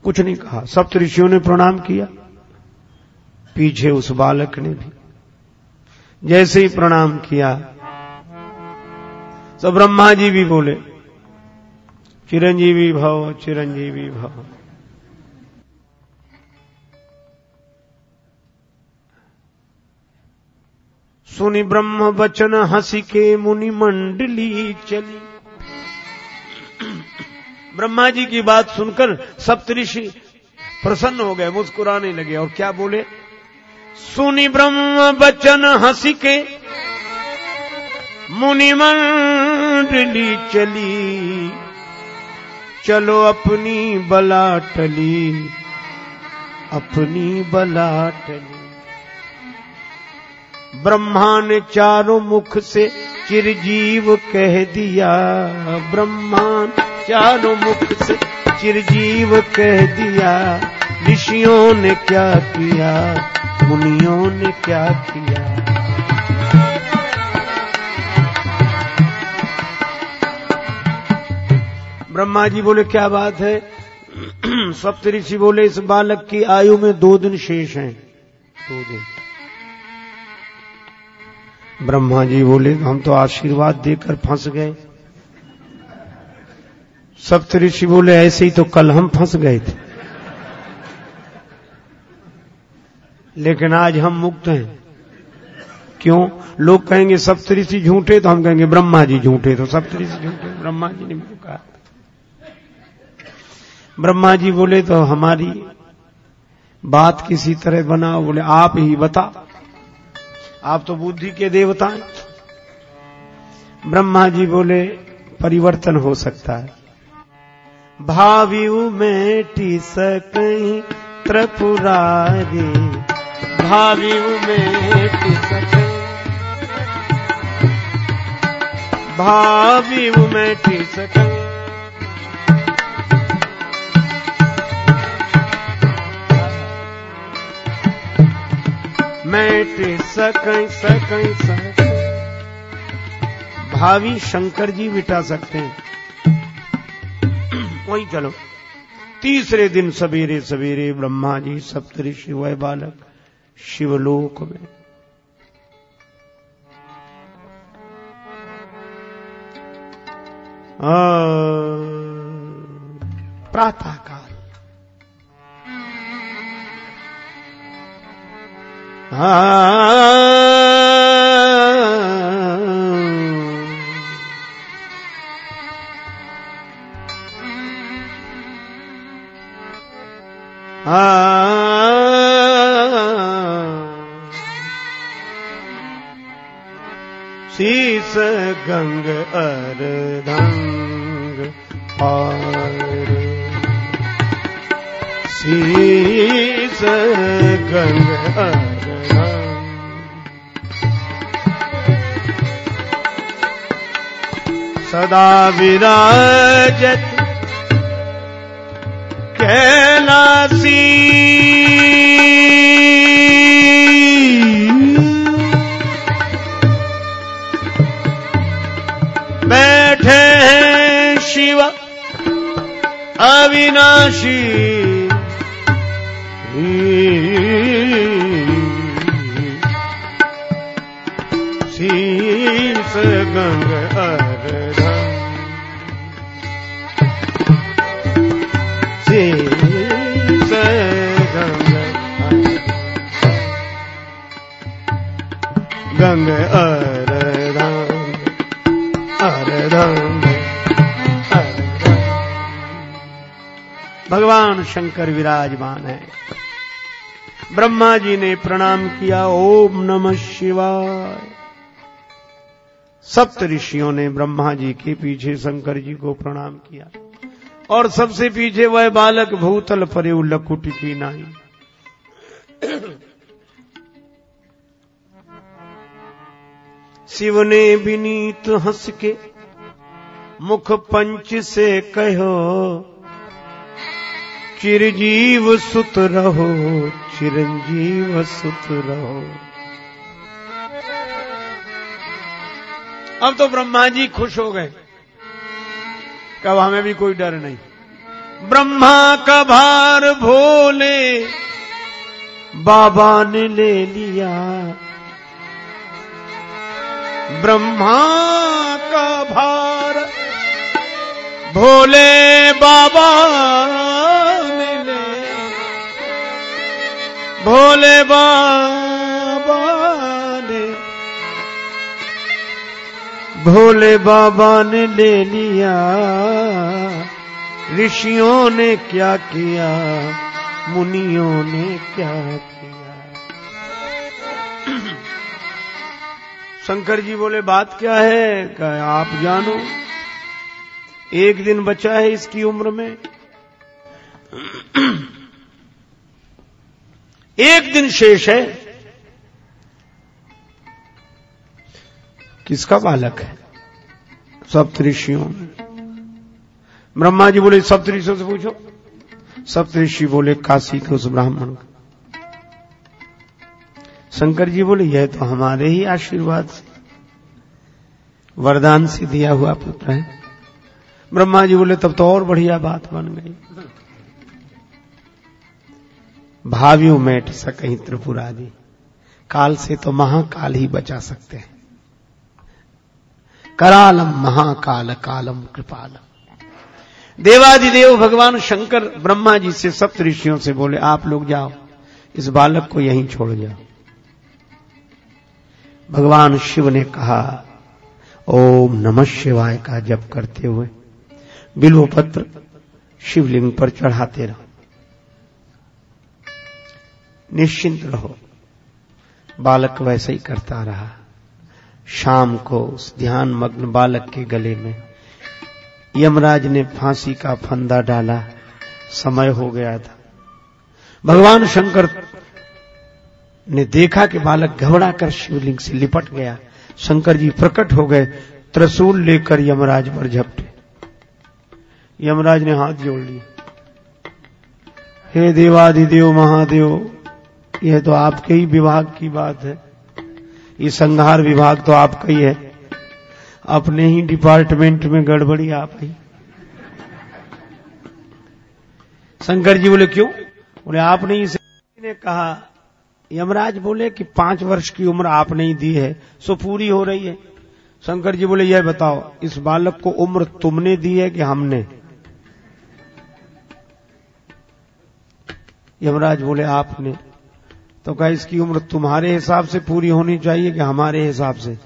कुछ नहीं कहा। सप्त ऋषियों ने प्रणाम किया। पीछे उस बालक ने भी जैसे ही प्रणाम किया तो ब्रह्मा जी भी बोले, चिरंजीवी भव चिरंजीवी भव। सुनि ब्रह्म वचन हँसी के मुनि मंडली चली। ब्रह्मा जी की बात सुनकर सप्तऋषि प्रसन्न हो गए, मुस्कुराने लगे, और क्या बोले? सुनि ब्रह्म वचन हँसी के मुनि मंडली चली। चलो अपनी बला टली, अपनी बला टली। ब्रह्मा ने चारों मुख से चिरजीव कह दिया। ब्रह्मा चारों मुख से चिरजीव कह दिया। ऋषियों ने क्या किया? मुनियों ने क्या किया? ब्रह्मा जी बोले, क्या बात है? सप्तऋषि बोले, इस बालक की आयु में दो दिन शेष हैं। दो दिन। ब्रह्मा जी बोले, हम तो आशीर्वाद देकर फंस गए। सप्तऋषि बोले, ऐसे ही तो कल हम फंस गए थे। लेकिन आज हम मुक्त हैं। क्यों? लोग कहेंगे सप्तऋषि झूठे तो हम कहेंगे, ब्रह्मा जी झूठे तो सप्तऋषि झूठे, ब्रह्मा जी ने मुझे कहा ब्रह्मा जी बोले तो हमारी बात किसी तरह बनाओ? बोले, आप ही बता। आप तो बुद्धि के देवता हैं। ब्रह्मा जी बोले, परिवर्तन हो सकता है। भावी में टी सकई त्रिपुरारी। भावी में टी सकई भावी में टी मैट सकई सकई भावी शंकर जी मिटा सकते हैं। वही चलो तीसरे दिन सवेरे सवेरे ब्रह्मा जी, सप्तऋषि, वह बालक शिवलोक में। प्रातः काल। ah. विराजत शंकर विराजमान है। ब्रह्मा जी ने प्रणाम किया, ओम नमः शिवाय। सप्त ऋषियों ने ब्रह्मा जी के पीछे शंकर जी को प्रणाम किया। और सबसे पीछे वह बालक भूतल परे लकुट की नाई। शिव ने विनीत हंस के मुख पंच से कहो चिरजीव सुत रहो, चिरंजीव सुत रहो। अब तो ब्रह्मा जी खुश हो गए। कब हमें भी कोई डर नहीं। ब्रह्मा का भार भोले, बाबा ने ले लिया। ब्रह्मा का भार भोले, बाबा भोले बाबा ने, भोले बाबा ने ले लिया। ऋषियों ने क्या किया? मुनियों ने क्या किया? शंकर जी बोले, बात क्या है? कहा, आप जानो। एक दिन बचा है इसकी उम्र में। एक दिन शेष है। किसका बालक है? सप्तऋषियों ब्रह्मा जी बोले, सप्तऋषियों से पूछो। सप्तऋषि बोले, काशी के उस ब्राह्मण का। शंकर जी बोले, यह तो हमारे ही आशीर्वाद से। वरदान से दिया हुआ पुत्र है। ब्रह्मा जी बोले, तब तो और बढ़िया बात बन गई। भावियों मैट सकही त्रिपुरादि। काल से तो महाकाल ही बचा सकते हैं। करालम, महाकाल, कालम, कृपालम। देवादिदेव भगवान शंकर ब्रह्मा जी से सप्त ऋषियों से बोले, आप लोग जाओ, इस बालक को यहीं छोड़ जाओ। भगवान शिव ने कहा, ओम नमः शिवाय का जप करते हुए बिल्व पत्र शिवलिंग पर चढ़ाते रहो। निश्चिंत रहो। बालक वैसे ही करता रहा। शाम को उस ध्यान मग्न बालक के गले में यमराज ने फांसी का फंदा डाला। समय हो गया था। भगवान शंकर ने देखा कि बालक घबरा कर शिवलिंग से लिपट गया। शंकर जी प्रकट हो गए। त्रसूल लेकर यमराज पर झपटे। यमराज ने हाथ जोड़ लिए। हे देवादिदेव, महादेव यह तो आपके ही विभाग की बात है। ये संहार विभाग तो आपका ही है। अपने ही डिपार्टमेंट में गड़बड़ी आप ही शंकर जी बोले, क्यों? बोले, आपने इसे ने कहा, यमराज बोले कि पाँच वर्ष की उम्र आपने ही दी है, सो पूरी हो रही है। शंकर जी बोले, यह बताओ, इस बालक को उम्र तुमने दी है कि हमने? यमराज बोले, आपने। तो कहा, इसकी उम्र तुम्हारे हिसाब से पूरी होनी चाहिए कि हमारे हिसाब से?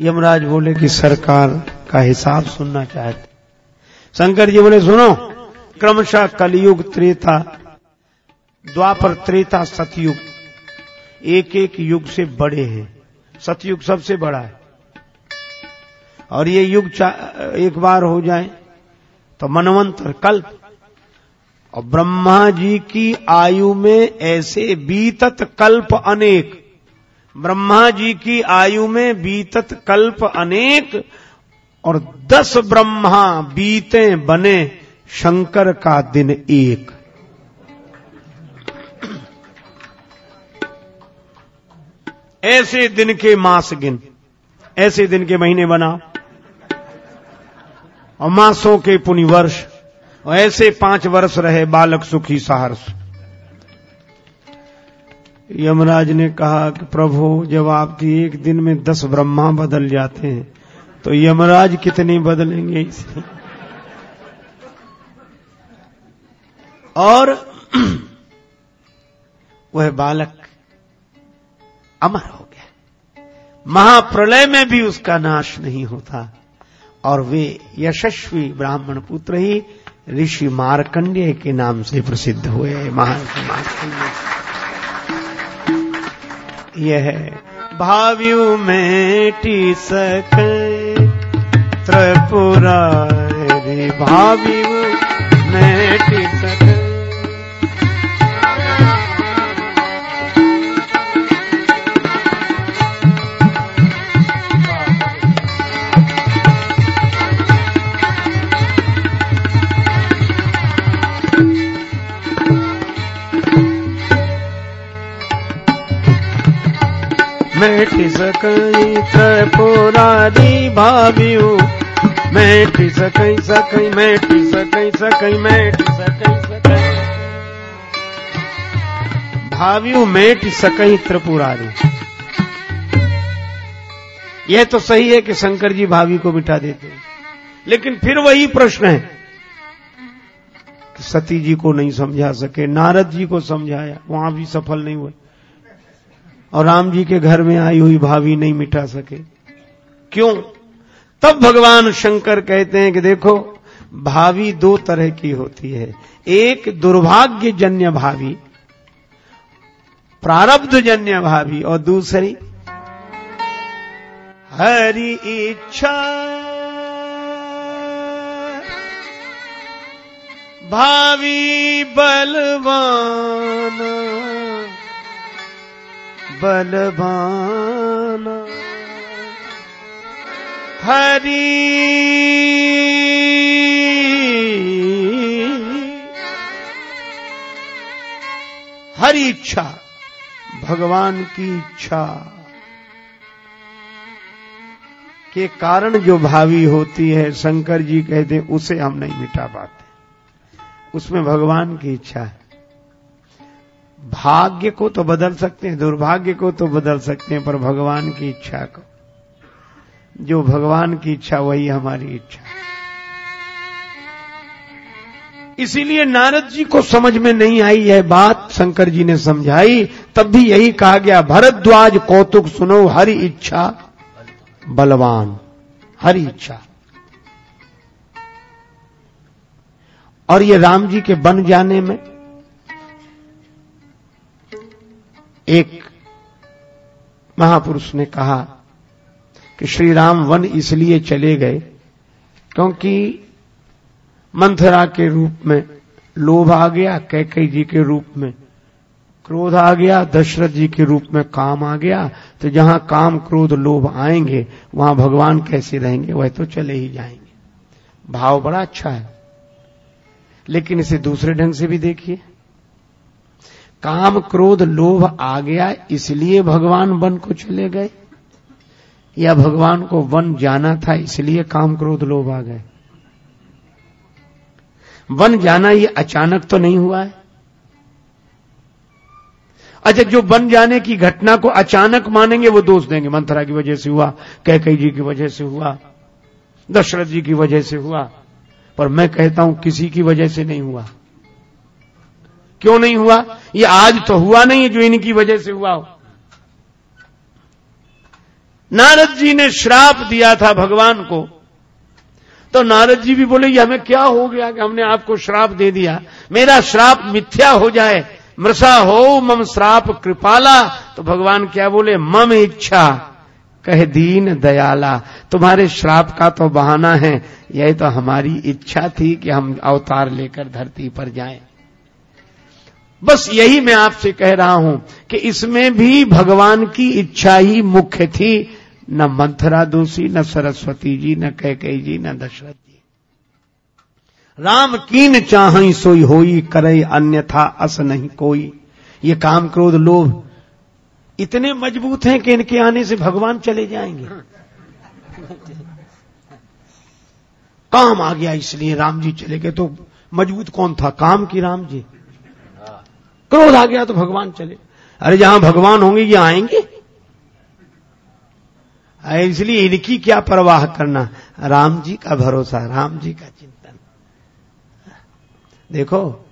यमराज बोले कि सरकार का हिसाब सुनना चाहते। शंकर जी बोले, सुनो, क्रमशः कलयुग त्रेता, द्वापर त्रेता सतयुग एक एक युग से बड़े हैं। सतयुग सबसे बड़ा है। और ये युग एक बार हो जाए तो मनवंतर कल्प और ब्रह्मा जी की आयु में ऐसे बीतत कल्प अनेक। ब्रह्मा जी की आयु में बीतत कल्प अनेक और दस ब्रह्मा बीते बने शंकर का दिन एक। ऐसे दिन के मास गिन। ऐसे दिन के महीने बना। और मासों के पुनि वर्ष ऐसे पाँच वर्ष रहे बालक सुखी सहर्ष यमराज ने कहा कि प्रभु, जब आपकी एक दिन में दस ब्रह्मा बदल जाते हैं तो यमराज कितने बदलेंगे इसे? और वह बालक अमर हो गया। महाप्रलय में भी उसका नाश नहीं होता। और वे यशस्वी ब्राह्मण पुत्र ही ऋषि मार्कंडेय के नाम से प्रसिद्ध हुए महर्षि मार्कंडेय। यह भाव्यू में टी सके त्रिपुरा भाव्यू मैठी सकई त्रिपुरारी भाव्यू मैठी सकई सकई, मैठी सकई सकई, मैठी सकई सकई। भाव्यू मैठ सकई त्रिपुरारी यह तो सही है कि शंकर जी भावी को मिटा देते हैं। लेकिन फिर वही प्रश्न है कि सती जी को नहीं समझा सके, नारद जी को समझाया, वहाँ भी सफल नहीं हुए। और राम जी के घर में आई हुई भाभी नहीं मिटा सके। क्यों? तब भगवान शंकर कहते हैं कि देखो भावी दो तरह की होती है। एक दुर्भाग्य जन्य भावी प्रारब्ध जन्य भावी और दूसरी हरि इच्छा। भावी बलवान। बलवान। हरी। हरी इच्छा, भगवान की इच्छा। के कारण जो भावी होती है, शंकर जी कहते उसे हम नहीं मिटा पाते। उसमें भगवान की इच्छा है। भाग्य को तो बदल सकते हैं, दुर्भाग्य को तो बदल सकते हैं, पर भगवान की इच्छा को। जो भगवान की इच्छा, वही हमारी इच्छा। इसीलिए नारद जी को समझ में नहीं आई यह बात, शंकर जी ने समझाई, तब भी यही कहा गया, भरद्वाज कौतुक सुनो, हरि इच्छा बलवान, हरि इच्छा। और ये राम जी के बन जाने में एक महापुरुष ने कहा कि श्री राम वन इसलिए चले गए क्योंकि मंथरा के रूप में, लोभ आ गया कैकई जी के रूप में, क्रोध आ गया, दशरथ जी के रूप में काम आ गया तो जहाँ काम, क्रोध, लोभ आएँगे, वहाँ भगवान कैसे रहेंगे? वह तो चले ही जाएँगे। भाव बड़ा अच्छा है। लेकिन इसे दूसरे ढंग से भी देखिए। काम क्रोध लोभ आ गया, इसलिए भगवान वन को चले गए। या भगवान को वन जाना था, इसलिए काम क्रोध लोभ आ गए। वन जाना ये अचानक तो नहीं हुआ है। अच्छा जो बन जाने की घटना को अचानक मानेंगे, वो दोष देंगे। मंथरा की वजह से हुआ कैकई जी की वजह से हुआ, दशरथ जी की वजह से हुआ, पर मैं कहता हूँ किसी की वजह से नहीं हुआ। क्यों नहीं हुआ? ये आज तो हुआ नहीं है जो इनकी वजह से हुआ हो। नारद जी ने श्राप दिया था भगवान को। तो नारद जी भी बोले, ये हमें क्या हो गया कि हमने आपको श्राप दे दिया? मेरा श्राप मिथ्या हो जाए। मृषा हो, मम श्राप कृपाला। तो भगवान क्या बोले? मम इच्छा, कह दीन दयाला। तुम्हारे श्राप का तो बहाना है। यह तो हमारी इच्छा थी कि हम अवतार लेकर धरती पर जाएँ। बस यही मैं आपसे कह रहा हूँ कि इसमें भी भगवान की इच्छा ही मुख्य थी, न मंथरा दोषी न सरस्वती जी, न कैकई जी, न दशरथ जी। राम कीन चाह सोई होई करे अन्यथा अस नहीं कोई। ये काम क्रोध लोभ इतने मज़बूत हैं कि इनके आने से भगवान चले जाएँगे। काम आ गया इसलिए राम जी चले गए तो मज़बूत कौन था? काम की राम जी। क्रोध आ गया तो भगवान चले। अरे जहाँ भगवान होंगे, ये आएँगे। इसलिए इनकी क्या परवाह करना? राम जी का भरोसा, राम जी का चिंतन। देखो,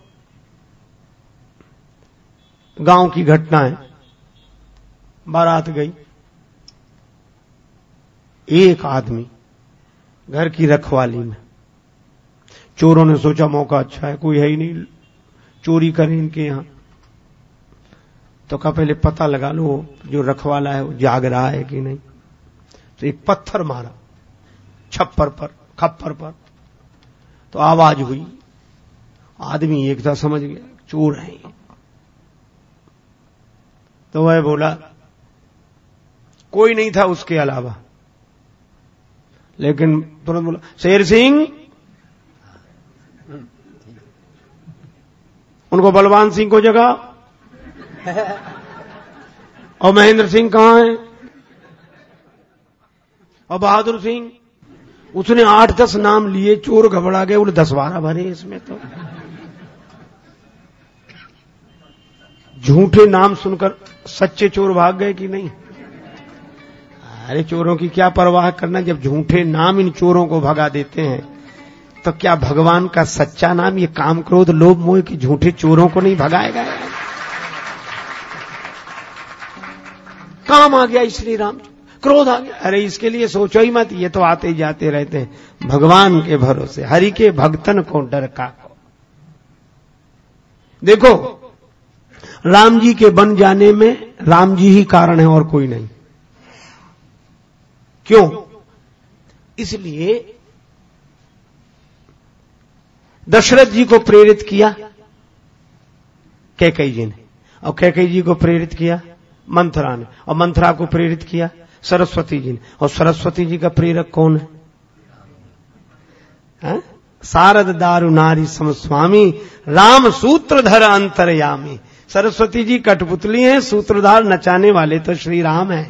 गाँव की घटना है बारात गई। एक आदमी घर की रखवाली में। चोरों ने सोचा, मौका अच्छा है, कोई है ही नहीं। चोरी करें इनके यहाँ। तो कहा, पहले पता लगा लो जो रखवाला है, वो जाग रहा है कि नहीं। तो एक पत्थर मारा, छप्पर पर, खप्पर पर। तो आवाज़ हुई। आदमी एकता समझ गया, चोर है तो वह बोला, कोई नहीं था उसके अलावा। लेकिन तुरंत बोला, शेर सिंह, उनको बलवान सिंह को जगा। और महेंद्र सिंह कहाँ है? और बहादुर सिंह? उसने आठ दस नाम लिए, चोर घबरा गए, बोले दस बारह भरे इसमें तो। झूठे नाम सुनकर सच्चे चोर भाग गए कि नहीं? अरे चोरों की क्या परवाह करना, जब झूठे नाम इन चोरों को भगा देते हैं तो क्या भगवान का सच्चा नाम, ये काम क्रोध लोभ, मोह के झूठे चोरों को नहीं भगाएगा? काम आ गया श्री राम क्रोध आ गया। अरे, इसके लिए सोचो ही मत, ये तो आते जाते रहते हैं। भगवान के भरोसे, हरि के भक्तन को डर का देखो, राम जी के बन जाने में राम जी ही कारण है और कोई नहीं। क्यों? इसलिए दशरथ जी को प्रेरित किया कैकई जी ने। और कैकई जी को प्रेरित किया मंथरा ने। और मंथरा को प्रेरित किया सरस्वती जी ने। और सरस्वती जी का प्रेरक कौन है, है? सारद दारु नारी समस्वामी राम सूत्रधर अंतरयामी। सरस्वती जी कठपुतली हैं सूत्रधार नचाने वाले तो श्री राम है।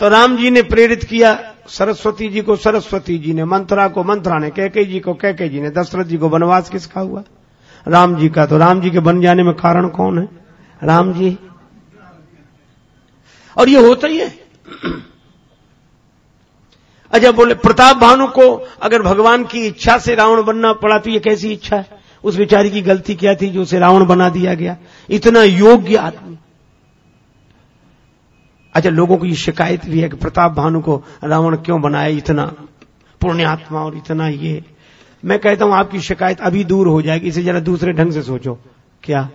तो राम जी ने प्रेरित किया सरस्वती जी को सरस्वती जी ने मंत्रा को मंत्रा ने कैके जी को कैके जी ने दशरथ जी को वनवास किसका हुआ? राम जी का। तो राम जी के बन जाने में कारण कौन है? राम जी। और ये होता ही है। अच्छा बोले, प्रताप भानु को अगर भगवान की इच्छा से रावण बनना पड़ा तो ये कैसी इच्छा है? उस बेचारी की गलती क्या थी जो उसे रावण बना दिया गया? इतना योग्य आदमी। अच्छा लोगों की शिकायत भी है कि प्रताप भानु को रावण क्यों बनाया इतना? पुण्य आत्मा और इतना ये। मैं कहता हूँ, आपकी शिकायत अभी दूर हो जाएगी। इसे जरा दूसरे ढंग से सोचो। क्या?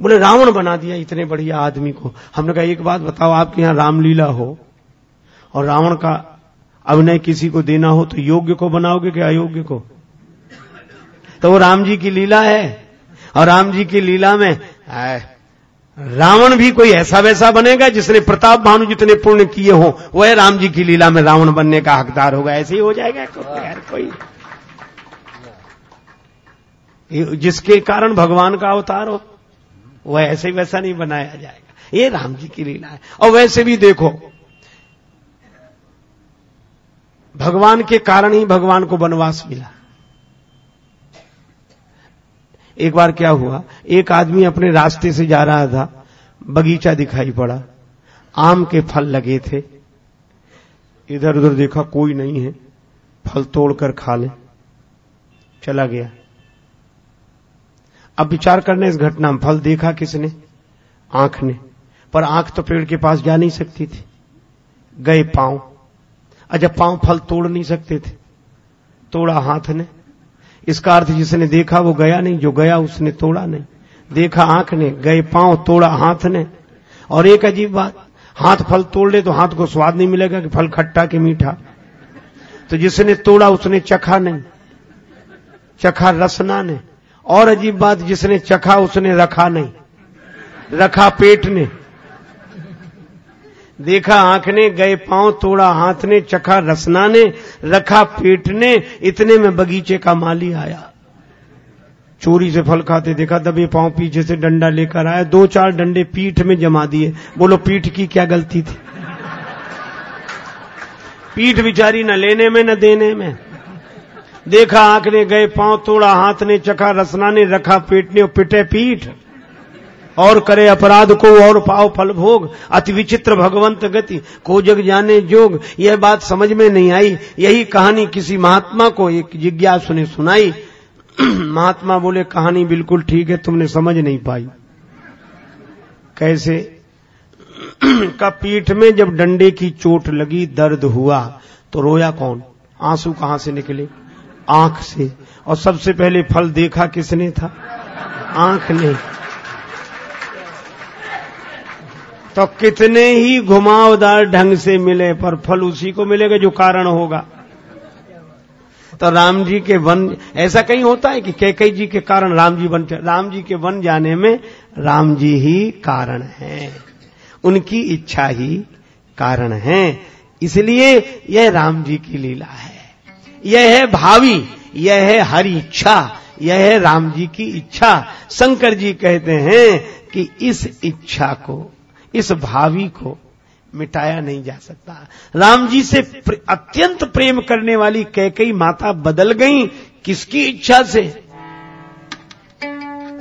बोले, रावण बना दिया इतने बढ़िया आदमी को। हमने कहा, एक बात बताओ, आपके यहाँ रामलीला हो और रावण का अभिनय किसी को देना हो तो योग्य को बनाओगे कि अयोग्य को? तो वो राम जी की लीला है और राम जी की लीला में रावण भी कोई ऐसा वैसा बनेगा जिसने प्रताप भानु जितने पुण्य किए हो वह राम जी की लीला में रावण बनने का हकदार होगा। ऐसे ही हो जाएगा यार कोई जिसके कारण भगवान का अवतार हो वह ऐसे ही वैसा नहीं बनाया जाएगा। ये राम जी की लीला है। और वैसे भी देखो, भगवान के कारण ही भगवान को वनवास मिला। एक बार क्या हुआ, एक आदमी अपने रास्ते से जा रहा था, बगीचा दिखाई पड़ा, आम के फल लगे थे। इधर उधर देखा कोई नहीं है, फल तोड़कर खा ले, चला गया। अब विचार करने, इस घटना में फल देखा किसने? आँख ने। पर आँख तो पेड़ के पास जा नहीं सकती थी। गए पाँव। अच्छा पाँव फल तोड़ नहीं सकते थे, तोड़ा हाथ ने। इसका अर्थ जिसने देखा वो गया नहीं, जो गया उसने तोड़ा नहीं। देखा आँख ने, गए पाँव, तोड़ा हाथ ने। और एक अजीब बात, हाथ फल तोड़ ले तो हाथ को स्वाद नहीं मिलेगा कि फल खट्टा के मीठा। तो जिसने तोड़ा उसने चखा नहीं। चखा रसना ने और अजीब बात, जिसने चखा उसने रखा नहीं। रखा पेट ने। देखा आँख ने, गए पाँव तोड़ा हाथ ने, चखा रसना ने, रखा पेट ने, इतने में बगीचे का माली आया। चोरी से फल खाते देखा, दबे पाँव पीछे से डंडा लेकर आया, दो चार डंडे पीठ में जमा दिए। बोलो, पीठ की क्या गलती थी? पीठ बिचारी न लेने में, न देने में। देखा आँख ने गए, पाँव तोड़ा, हाथ ने चखा, रसना ने रखा पेट ने पिटे पीठ। और करे अपराध को और पाओ फल भोग। अति विचित्र भगवंत गति को जग जाने जोग। यह बात समझ में नहीं आई। यही कहानी किसी महात्मा को एक जिज्ञासु ने सुनाई। महात्मा बोले, कहानी बिल्कुल ठीक है, तुमने समझ नहीं पाई। कैसे? का पीठ में जब डंडे की चोट लगी, दर्द हुआ तो रोया कौन? आँसू कहाँ से निकले? आँख से। और सबसे पहले फल देखा किसने था? आँख ने। तो कितने ही घुमावदार ढंग से मिले, पर फल उसी को मिलेगा जो कारण होगा। तो राम जी के वन, ऐसा कहीं होता है कि कैकई जी के कारण राम जी बन राम जी के वन जाने में राम जी ही कारण है। उनकी इच्छा ही कारण है। इसलिए यह राम जी की लीला है। यह है भावी यह है हर इच्छा यह है राम जी की इच्छा। शंकर जी कहते हैं कि इस इच्छा को इस भावी को मिटाया नहीं जा सकता। राम जी से प्र, अत्यंत प्रेम करने वाली कैकई माता बदल गई किसकी इच्छा से?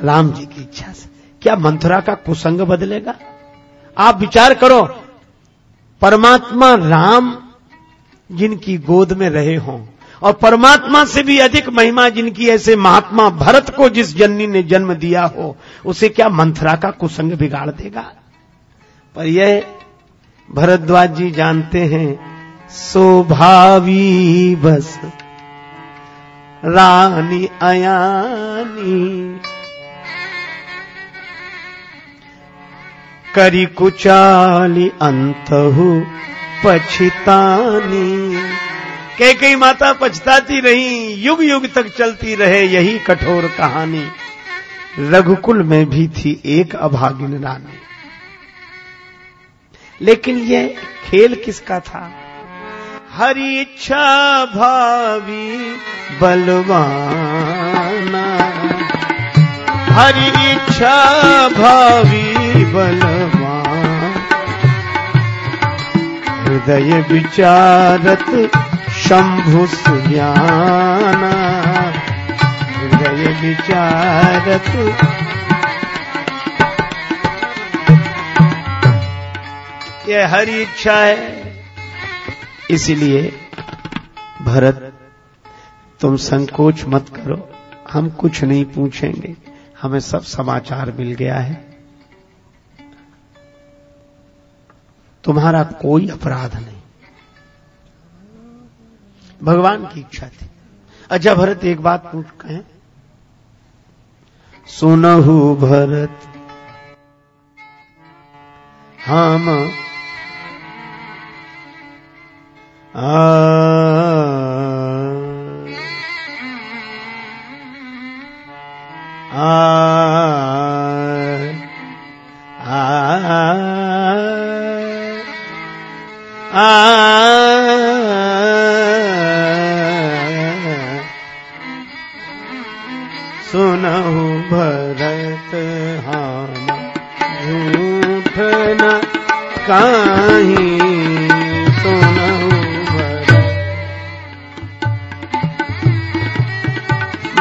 राम जी की इच्छा से। क्या मंथुरा का कुसंग बदलेगा? आप विचार करो परमात्मा राम जिनकी गोद में रहे हों और परमात्मा से भी अधिक महिमा जिनकी ऐसे महात्मा भरत को जिस जननी ने जन्म दिया हो, उसे क्या मंथरा का कुसंग बिगाड़ देगा? पर यह भरद्वाज जी जानते हैं स्वभावी बस। रानी अयानी। करी कुचाली अंतहु पछितानी। कई कई माता पछताती रही युग युग तक चलती रहे, यही कठोर कहानी। रघुकुल में भी थी एक अभागिन रानी। लेकिन ये खेल किसका था? हरी इच्छा भावी बलवाना। हरी इच्छा भावी बलवान। हृदय विचारत शंभु सुजाना। हृदय विचारत। ये हरी इच्छा है। इसलिए, भरत, तुम संकोच मत करो। हम कुछ नहीं पूछेंगे। हमें सब समाचार मिल गया है। तुम्हारा कोई अपराध नहीं। भगवान की इच्छा थी। अच्छा भरत एक बात पूछ कहें। सुनहु भरत हम सुनहु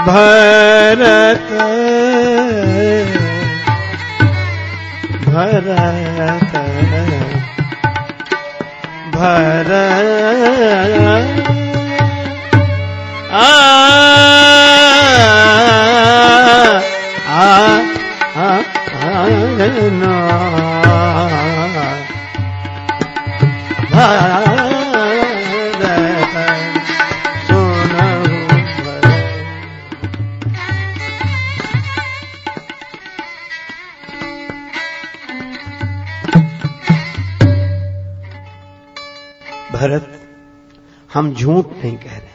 भरत भरत भरत आ आ आ ना हम झूठ नहीं कह रहे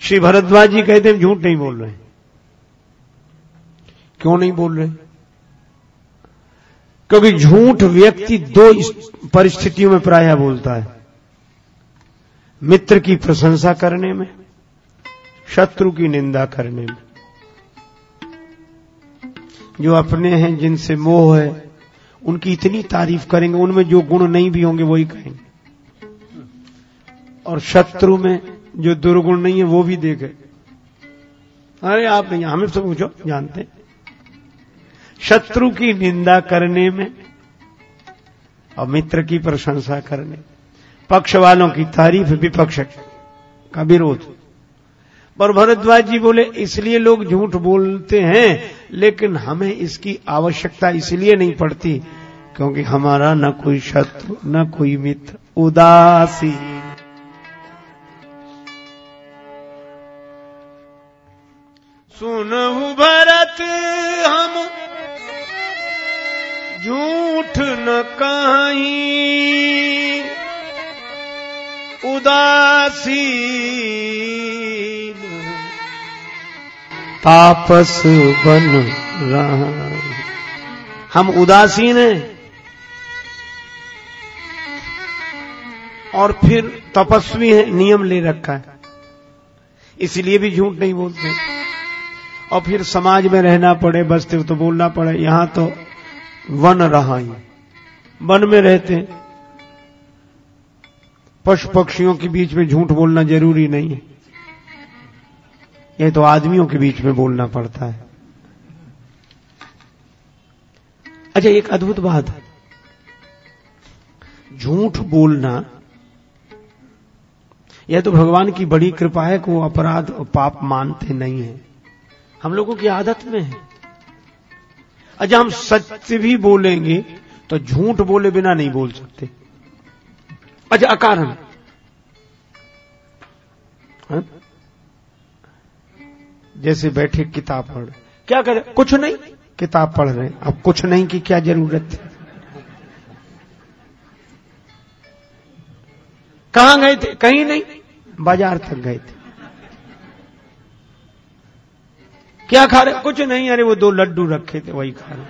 श्री भरद्वाज जी कहते हम झूठ नहीं बोल रहे क्यों नहीं बोल रहे? क्योंकि झूठ व्यक्ति दो परिस्थितियों में प्रायः बोलता है। मित्र की प्रशंसा करने में, शत्रु की निंदा करने में। जो अपने हैं, जिनसे मोह है, उनकी इतनी तारीफ़ करेंगे, उनमें जो गुण नहीं भी होंगे, वही कहेंगे। और शत्रु में जो दुर्गुण नहीं है, वो भी देखे। अरे आप नहीं, हमें सब पूछो, जानते। शत्रु की निंदा करने में और मित्र की प्रशंसा करने पक्ष वालों की तारीफ़ विपक्ष का विरोध। पर भरद्वाज जी बोले, इसलिए लोग झूठ बोलते हैं, लेकिन हमें इसकी आवश्यकता इसलिए नहीं पड़ती, क्योंकि हमारा न कोई शत्रु, न कोई मित्र, उदासी। सुनहु भरत, हम झूठ न कहीं। उदासी तापस बन रहा। हम उदासीन हैं। और फिर तपस्वी हैं, नियम ले रखा है। इसलिए भी झूठ नहीं बोलते। और फिर समाज में रहना पड़े, बसते तो बोलना पड़े, यहाँ तो वन रहा ही। वन में रहते पशु पक्षियों के बीच में झूठ बोलना ज़रूरी नहीं है। यह तो आदमियों के बीच में बोलना पड़ता है। अच्छा एक अद्भुत बात। है झूठ बोलना, यह तो भगवान की बड़ी कृपा है को अपराध और पाप मानते नहीं है। हम लोगों की आदत में है। अच्छा हम सत्य भी बोलेंगे तो झूठ बोले बिना नहीं बोल सकते। अच्छा अकारण। हाँ? जैसे बैठे किताब पढ़। क्या करें? कुछ नहीं। किताब पढ़ रहे अब कुछ नहीं की क्या ज़रूरत? थी कहाँ गए थे? कहीं नहीं। बाज़ार तक गए थे। क्या खा रहे? कुछ नहीं, अरे वो दो लड्डू रखे थे, वही खा रहे।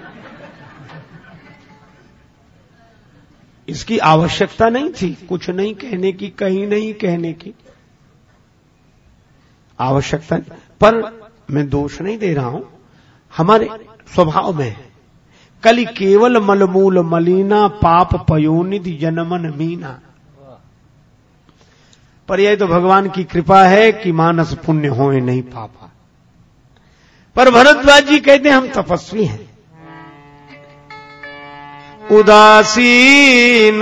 इसकी आवश्यकता नहीं थी, कुछ नहीं कहने की, कहीं नहीं कहने की। आवश्यकता पर मैं दोष नहीं दे रहा हूँ। हमारे स्वभाव में कल केवल मलमूल मलिना, पाप पयोनिधि जनमन मीना। पर यह तो भगवान की कृपा है कि मानस पुण्य होए नहीं पापा। पर भरद्वाज जी कहते हैं, हम तपस्वी हैं। उदासीन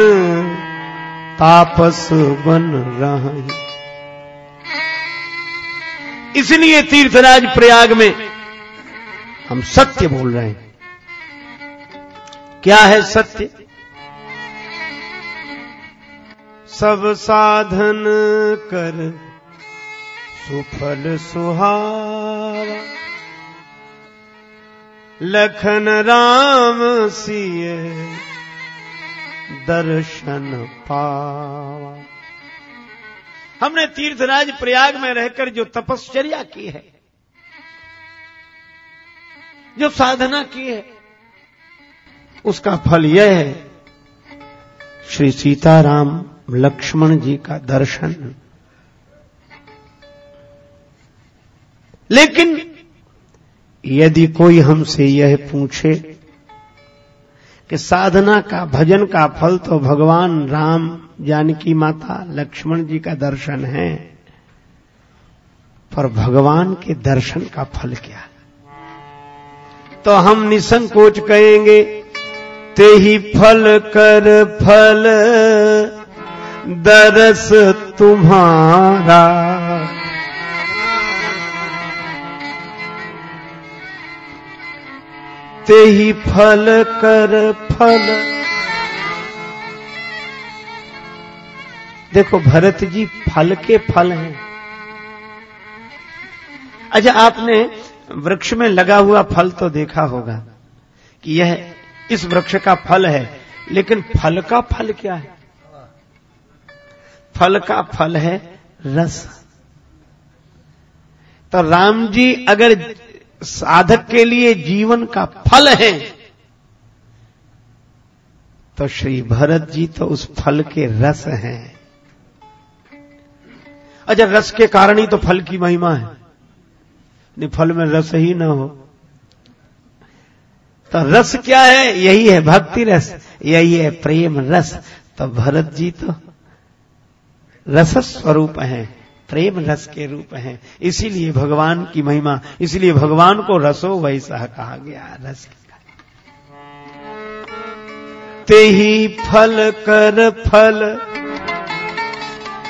तापस बन रहे इसलिए तीर्थराज प्रयाग में हम सत्य बोल रहे हैं। क्या है सत्य? सब साधन कर, सुफल सुहावा। लखन राम सिए दर्शन पावा। हमने तीर्थराज प्रयाग में रहकर जो तपश्चर्या की है, जो साधना की है, उसका फल यह है, श्री सीताराम लक्ष्मण जी का दर्शन। लेकिन यदि कोई हमसे यह पूछे कि साधना का, भजन का फल तो भगवान राम जानकी माता लक्ष्मण जी का दर्शन है, पर भगवान के दर्शन का फल क्या? तो हम निसंकोच कहेंगे, ते ही फल कर फल, दरस तुम्हारा। ते ही फल कर फल। देखो, भरत जी फल के फल हैं। अच्छा आपने वृक्ष में लगा हुआ फल तो देखा होगा कि यह इस वृक्ष का फल है, लेकिन फल का फल क्या है? फल का फल है रस। तो राम जी अगर साधक के लिए जीवन का फल है। तो श्री भरत जी तो उस फल के रस हैं। अच्छा रस के कारण ही तो फल की महिमा है। नहीं, फल में रस ही ना हो। तो रस क्या है? यही है भक्ति रस, यही है प्रेम रस। तो भरत जी तो रस स्वरूप है। प्रेम रस के रूप हैं। इसीलिए भगवान की महिमा, इसलिए भगवान को रसो वैसा कहा गया, रस ते ही फल कर फल।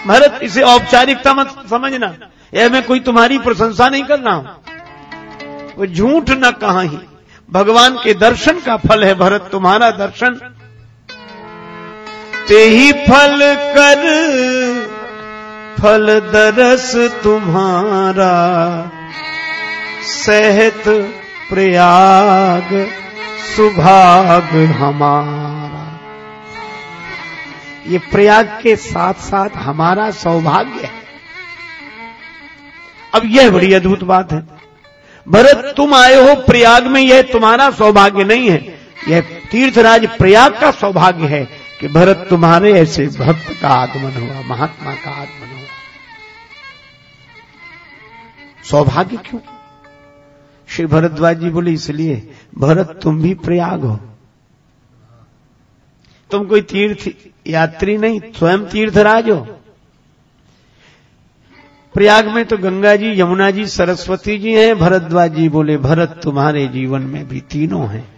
भरत, इसे औपचारिकता मत समझना। यह मैं कोई तुम्हारी प्रशंसा नहीं कर रहा हूँ। वो झूठ न कहा। ही भगवान के दर्शन का फल है भरत, तुम्हारा दर्शन। ते ही फल कर फल दरस तुम्हारा, सहत प्रयाग, सुभाग हमारा। ये प्रयाग के साथ साथ हमारा सौभाग्य है। अब यह बड़ी अद्भुत बात है। भरत, तुम आए हो प्रयाग में, यह तुम्हारा सौभाग्य नहीं है। यह तीर्थराज प्रयाग का सौभाग्य है। कि भरत तुम्हारे ऐसे भक्त का आगमन हुआ, महात्मा का आगमन हुआ। सौभाग्य क्यों? श्री भरद्वाज जी बोले, इसलिए, भरत तुम भी प्रयाग हो। तुम कोई तीर्थ यात्री नहीं, स्वयं तीर्थराज हो। प्रयाग में तो गंगा जी, यमुना जी, सरस्वती जी हैं, भरद्वाज जी बोले, भरत तुम्हारे जीवन में भी तीनों हैं।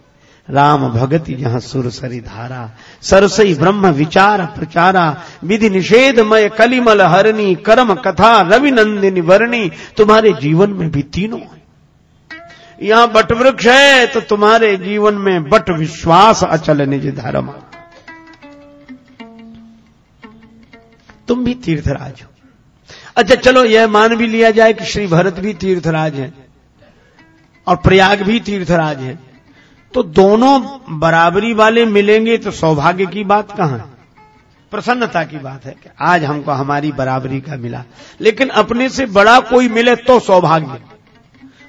राम भगति जहाँ सुरसरी धारा, सरसई ब्रह्म विचार प्रचारा, विधि निषेधमय कलिमल हरणी, कर्म कथा रवि नंदिनी वर्णी, तुम्हारे जीवन में भी तीनों है। यहाँ बट वृक्ष है तो तुम्हारे जीवन में बट विश्वास अचल निज धर्म। तुम भी तीर्थराज हो। अच्छा चलो यह मान भी लिया जाए कि श्री भरत भी तीर्थराज है और प्रयाग भी तीर्थराज है। तो दोनों बराबरी वाले मिलेंगे तो सौभाग्य की बात कहाँ? प्रसन्नता की बात है कि आज हमको हमारी बराबरी का मिला। लेकिन अपने से बड़ा कोई मिले तो सौभाग्य।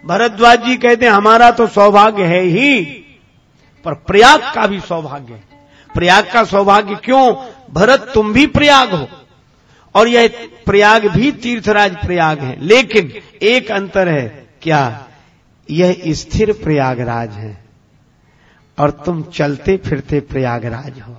भरद्वाज जी कहते हैं, हमारा तो सौभाग्य है ही, पर प्रयाग का भी सौभाग्य है। प्रयाग का सौभाग्य क्यों? भरत, तुम भी प्रयाग हो। और यह प्रयाग भी तीर्थराज प्रयाग है। लेकिन एक अंतर है, क्या? यह स्थिर प्रयागराज है। और तुम चलते फिरते प्रयागराज हो।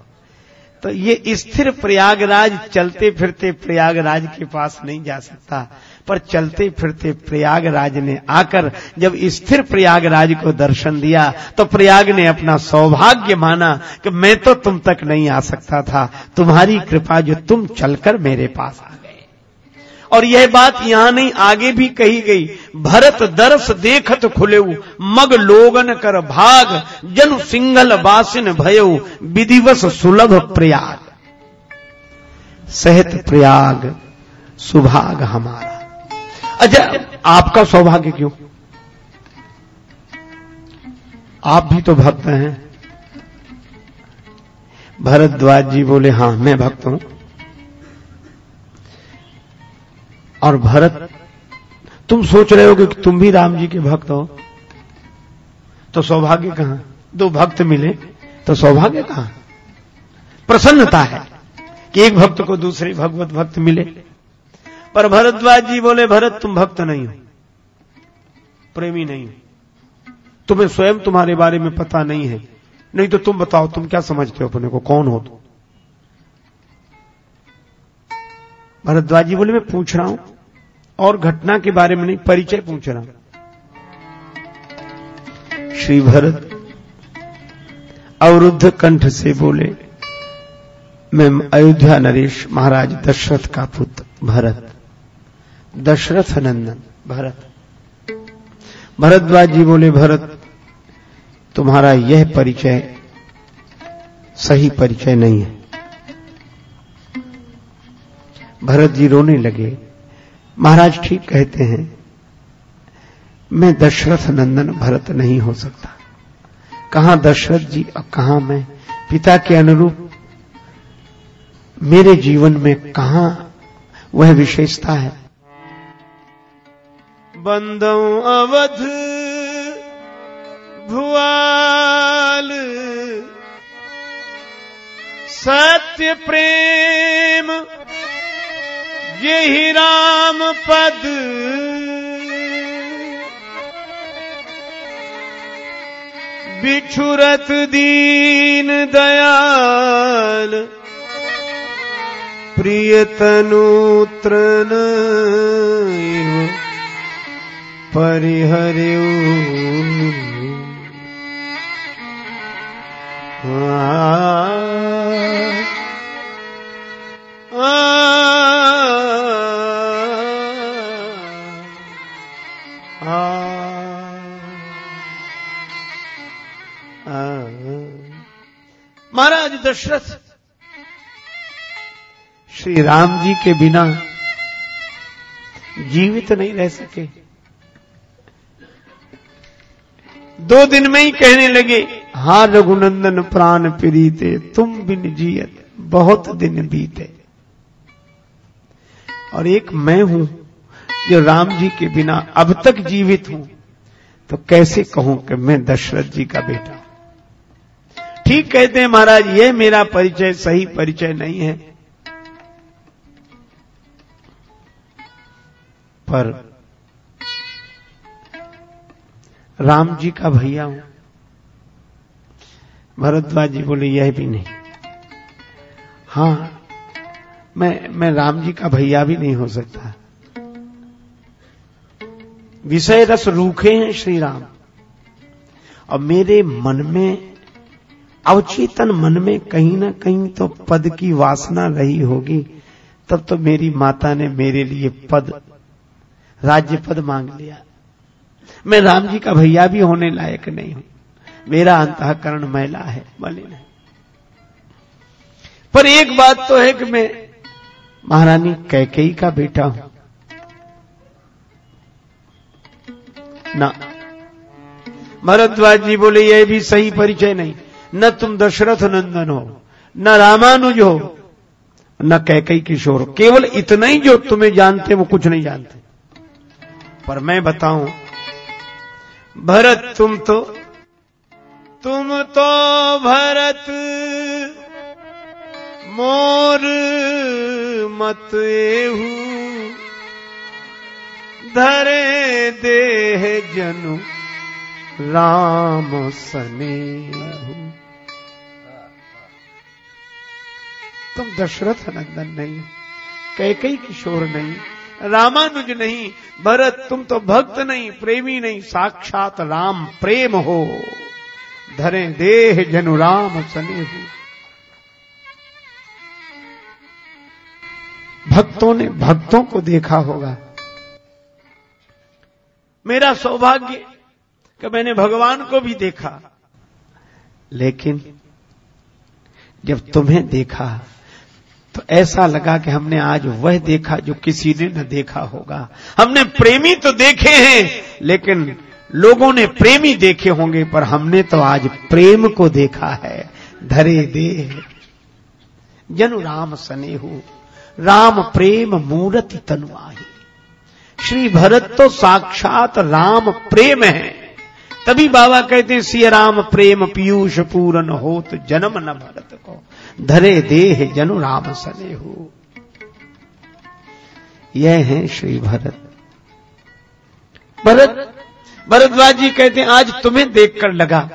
तो ये स्थिर प्रयागराज, चलते फिरते प्रयागराज के पास नहीं जा सकता, पर चलते फिरते प्रयागराज ने आकर जब स्थिर प्रयागराज को दर्शन दिया तो प्रयाग ने अपना सौभाग्य माना कि मैं तो तुम तक नहीं आ सकता था, तुम्हारी कृपा जो तुम चलकर मेरे पास आ और यह बात यहाँ नहीं, आगे भी कही गई। भरत दर्श देखत खुले मग लोगन कर भाग, जन सिंगल बासिन भयो विधिवस सुलभ प्रयाग। सहत प्रयाग, सुभाग हमारा। अच्छा आपका सौभाग्य क्यों? आप भी तो भक्त हैं। भरद्वाज जी बोले, हाँ, मैं भक्त हूँ। और भरत, तुम सोच रहे हो कि तुम भी राम जी के भक्त हो? तो सौभाग्य कहाँ? दो भक्त मिले तो सौभाग्य कहाँ? प्रसन्नता है कि एक भक्त को दूसरे भगवत भक्त मिले। पर भरद्वाज जी बोले, भरत, तुम भक्त नहीं हो, प्रेमी नहीं हो। तुम्हें स्वयं तुम्हारे बारे में पता नहीं है। नहीं तो तुम बताओ, तुम क्या समझते हो अपने को? कौन हो तुम? भरद्वाज जी बोले, मैं पूछ रहा हूँ। और घटना के बारे में नहीं, परिचय पूछ रहा हूँ। श्री भरत अवरुद्ध कंठ से बोले, मैं अयोध्या नरेश महाराज दशरथ का पुत्र, भरत। दशरथ नंदन, भरत। भरद्वाज जी बोले, भरत, तुम्हारा यह परिचय सही परिचय नहीं है। भरत जी रोने लगे। महाराज ठीक कहते हैं, मैं दशरथ नंदन भरत नहीं हो सकता। कहाँ दशरथ जी और कहाँ मैं? पिता के अनुरूप मेरे जीवन में कहा वह विशेषता है? बंदौ अवध, भुआल, सत्य प्रेम यही राम पद। बिछुरत दीन दयाल प्रियतनूत्रन परिहर्यू महाराज दशरथ, श्री राम जी के बिना जीवित नहीं रह सके। दो दिन में ही कहने लगे, हा रघुनंदन प्राण प्रीते तुम बिन जियत, बहुत दिन बीते। और एक मैं हूँ, जो राम जी के बिना अब तक जीवित हूँ तो कैसे कहूँ कि मैं दशरथ जी का बेटा ठीक कहते हैं महाराज, ये मेरा परिचय, सही परिचय नहीं है। पर राम जी का भैया हूँ। भरद्वाज जी बोले, यह भी नहीं। हाँ, मैं मैं राम जी का भैया भी नहीं हो सकता। विषय रस रूखे हैं श्री राम। और मेरे मन में अवचेतन मन में कहीं ना कहीं तो पद की वासना रही होगी। तब तो मेरी माता ने मेरे लिए पद, राज्य पद मांग लिया। मैं राम जी का भैया भी होने लायक नहीं हूँ। मेरा अंतकरण मैला है मलिन है पर एक बात तो है कि मैं महारानी कैकेयी का बेटा हूँ। ना। भरद्वाज जी बोले, यह भी सही परिचय नहीं। न तुम दशरथ नंदन हो न रामानुज हो न कैकई किशोर। केवल इतना ही जो तुम्हें जानते, वो कुछ नहीं जानते। पर मैं बताऊँ, भरत तुम तो तुम तो भरत, मोर मत एहू। धरे देह जनु, राम सने तुम दशरथ नंदन नहीं कैकई किशोर नहीं, रामानुज नहीं, भरत, तुम तो भक्त नहीं, प्रेमी नहीं, साक्षात राम प्रेम हो। धरे देह जनु राम सने भक्तों ने भक्तों को देखा होगा। मेरा सौभाग्य कि मैंने भगवान को भी देखा। लेकिन जब तुम्हें देखा तो ऐसा लगा कि हमने आज वह देखा जो किसी ने न देखा होगा। हमने प्रेमी तो देखे हैं, लेकिन लोगों ने प्रेमी देखे होंगे, पर हमने तो आज प्रेम को देखा है। धरे दे जनु राम स्नेहू, राम प्रेम मूर्ति तनुआही। श्री भरत तो साक्षात राम प्रेम है। तभी बाबा कहते हैं, सिय राम प्रेम पीयूष पूरन हो तो जन्म न भरत को। धरे देह जनु राम सने हो यह है श्री भरत। भरत, भरद्वाज जी कहते आज तुम्हें देखकर लगा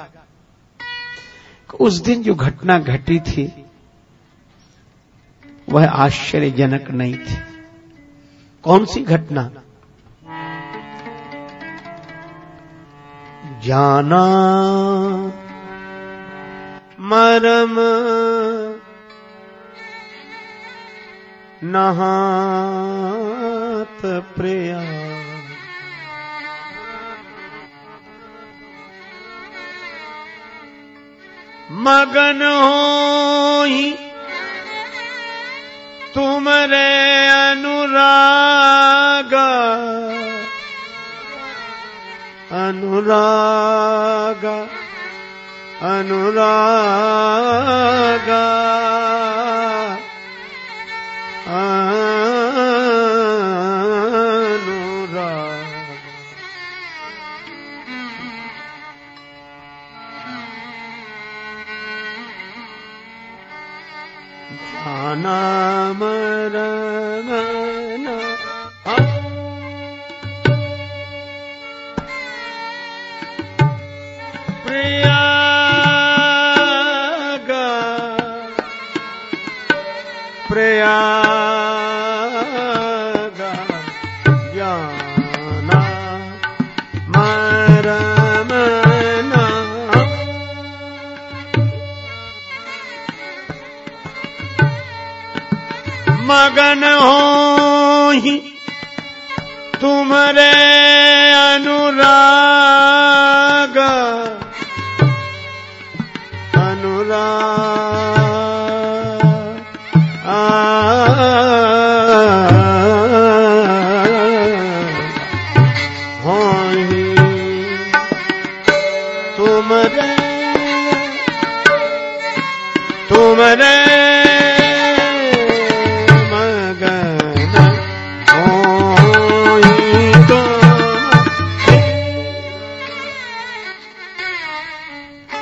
उस दिन जो घटना घटी थी, वह आश्चर्यजनक नहीं थी। कौन सी घटना? जाना, मरम नहात प्रिया। मगन हो ही तुमरे अनुराग। अनुराग अनुराग। अनुराग हो ही। तुम्हारे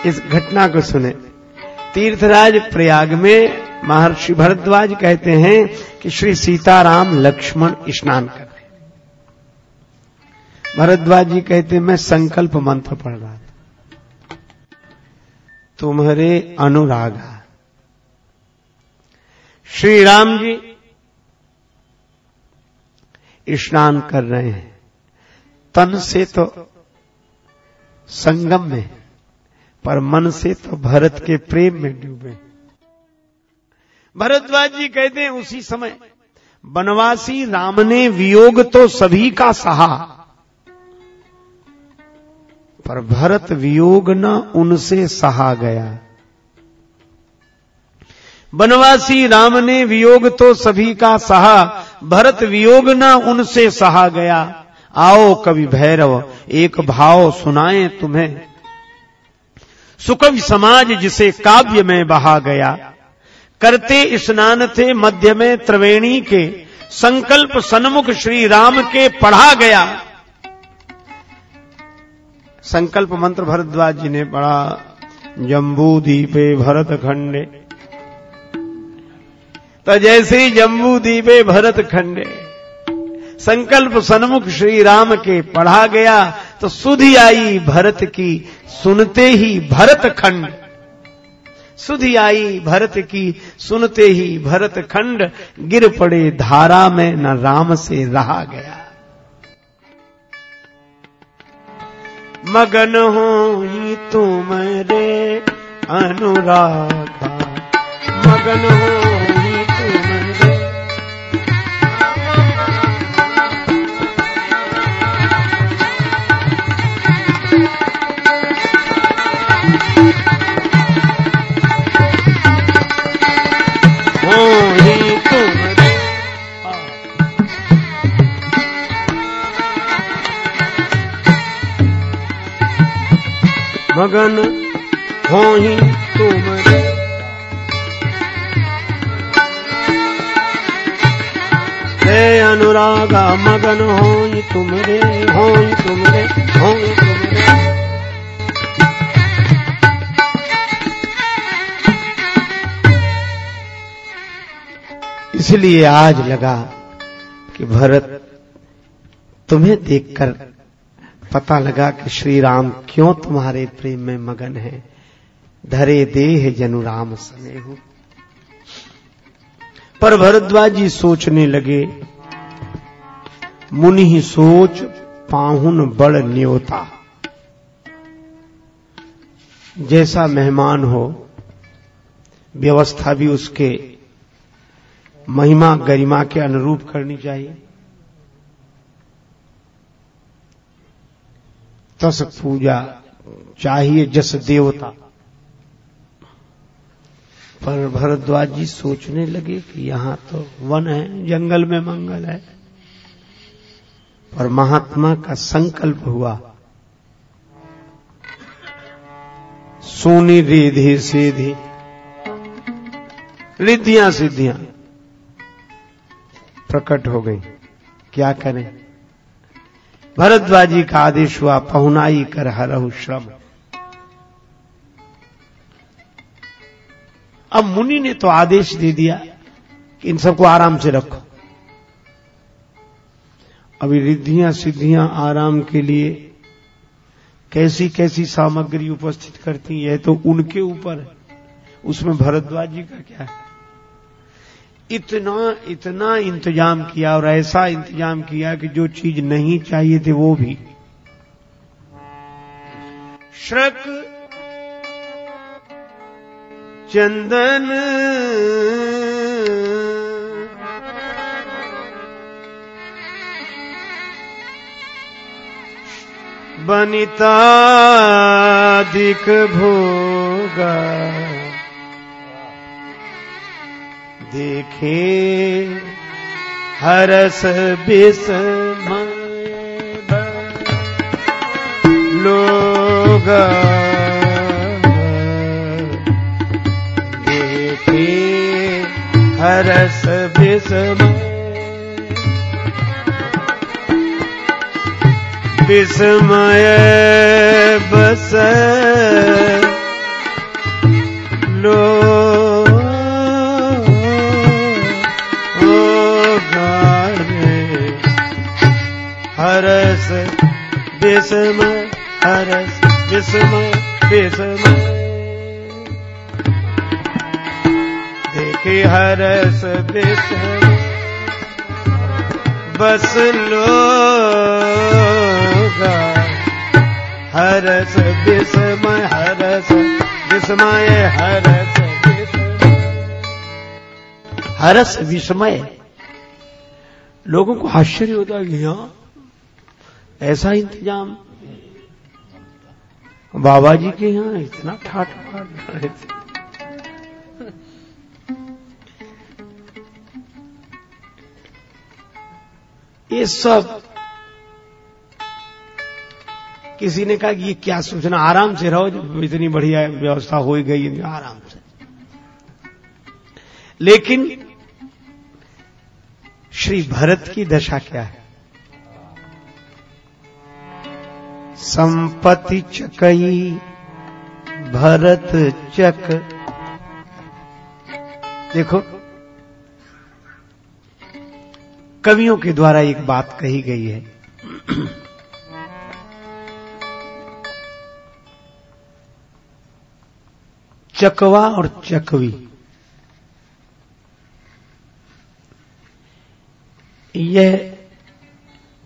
इस घटना को सुने। तीर्थराज प्रयाग में महर्षि भरद्वाज कहते हैं कि श्री सीताराम लक्ष्मण स्नान कर रहे भरद्वाज जी कहते, मैं संकल्प मंत्र पढ़ रहा था। तुम्हारे अनुरागा श्री राम जी स्नान कर रहे हैं। तन से तो संगम में पर मन से तो भरत के प्रेम में डूबे। भरद्वाज जी कहते हैं, उसी समय बनवासी राम ने वियोग तो सभी का सहा, पर भरत वियोग न उनसे सहा गया। बनवासी राम ने वियोग तो सभी का सहा, भरत वियोग न उनसे सहा गया। आओ कवि भैरव, एक भाव सुनाए तुम्हें। सुकवि समाज जिसे काव्य में बहा गया। करते स्नान थे मध्य में त्रिवेणी के, संकल्प सन्मुख श्री राम के पढ़ा गया। संकल्प मंत्र भरद्वाज जी ने पढ़ा, जम्बू दीपे भरत खंडे। तो जैसे ही जम्बू दीपे भरत खंडे, संकल्प सन्मुख श्री राम के पढ़ा गया तो सुधि आई भरत की, सुनते ही भरत खंड। सुधि आई भरत की, सुनते ही भरत खंड। गिर पड़े धारा में, न राम से रहा गया। मगन हो ही तुम रे अनुरागा मगन हो मगन हो ही तुम हे अनुरागा, मगन हो ही तुम रे हो ही तुम रे हो ही तुम रे इसलिए आज लगा कि भरत तुम्हें देखकर पता लगा कि श्री राम क्यों तुम्हारे प्रेम में मगन है। धरे देह जनु राम समय हो पर भरद्वाज जी सोचने लगे, मुनि ही सोच पाहुन बड़ न्योता। जैसा मेहमान हो, व्यवस्था भी उसके महिमा, गरिमा के अनुरूप करनी चाहिए। तस पूजा चाहिए जस देवता। पर भरद्वाज जी सोचने लगे कि यहाँ तो वन है, जंगल में मंगल है। पर महात्मा का संकल्प हुआ। सोनी रिधि सीधी रिद्धियाँ सिद्धियाँ। प्रकट हो गई। क्या करें? भरद्वाजी का आदेश हुआ, पहुनाई कर हरहु श्रम। अब मुनि ने तो आदेश दे दिया कि इन सबको आराम से रखो। अभी रिद्धियाँ सिद्धियाँ आराम के लिए कैसी कैसी सामग्री उपस्थित करती है तो उनके ऊपर उसमें भरद्वाज का क्या है? इतना इतना इंतज़ाम किया और ऐसा इंतज़ाम किया कि जो चीज़ नहीं चाहिए थी वो भी। श्रक चंदन बनिताधिक भोगा। देखे हरस विस्मय लोग देखे हरस विस्मय। विस्मय बस विस्मय हरस विस्मय विस्मय देखे हरस विस्मय बस लोगा हरस विस्मय हरस विस्मय हरस हरस विस्मय। लोगों को आश्चर्य होता है कि हाँ ऐसा इंतज़ाम। बाबा जी के यहाँ इतना मार रहे थे। ये सब किसी ने कहा कि ये क्या सोचना? आराम से रहो, जब इतनी बढ़िया व्यवस्था हो ही गई आराम से। लेकिन श्री भरत की दशा क्या है? संपत्ति चकई, भरत चक। देखो, कवियों के द्वारा एक बात कही गई है। चकवा और चकवी। यह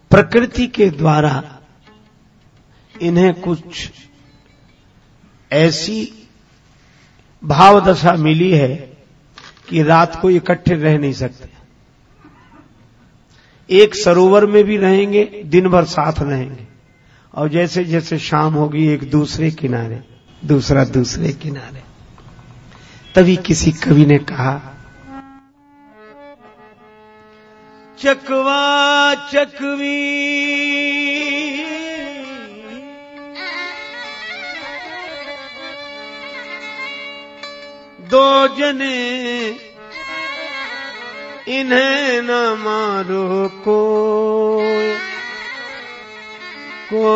प्रकृति के द्वारा इन्हें कुछ ऐसी भाव दशा मिली है कि रात को इकट्ठे रह नहीं सकते। एक सरोवर में भी रहेंगे दिन भर साथ रहेंगे। और जैसे जैसे शाम होगी, एक दूसरे किनारे, दूसरा दूसरे किनारे। तभी किसी कवि ने कहा, चकवा चकवी। दो जने, इन्हें न मारो को को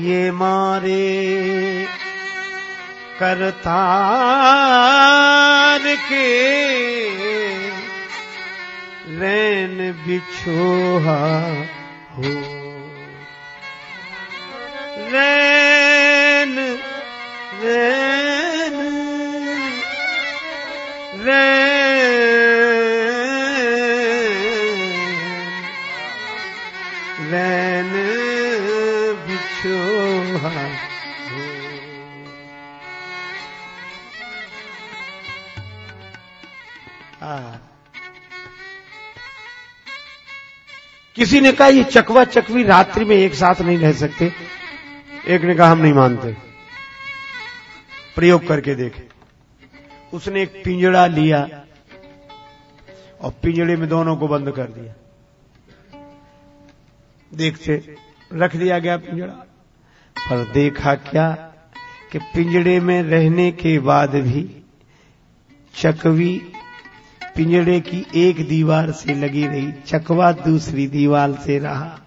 ये मारे करतार के रैन बिछोहा हो। रैन किसी ने कहा, ये चकवा चकवी रात्रि में एक साथ नहीं रह सकते? एक ने कहा, हम नहीं मानते। प्रयोग करके देखे। उसने एक पिंजड़ा लिया और पिंजड़े में दोनों को बंद कर दिया। देखते, रख दिया गया पिंजड़ा। पर देखा क्या कि पिंजड़े में रहने के बाद भी चकवी पिंजड़े की एक दीवार से लगी रही, चकवा दूसरी दीवार से रहा।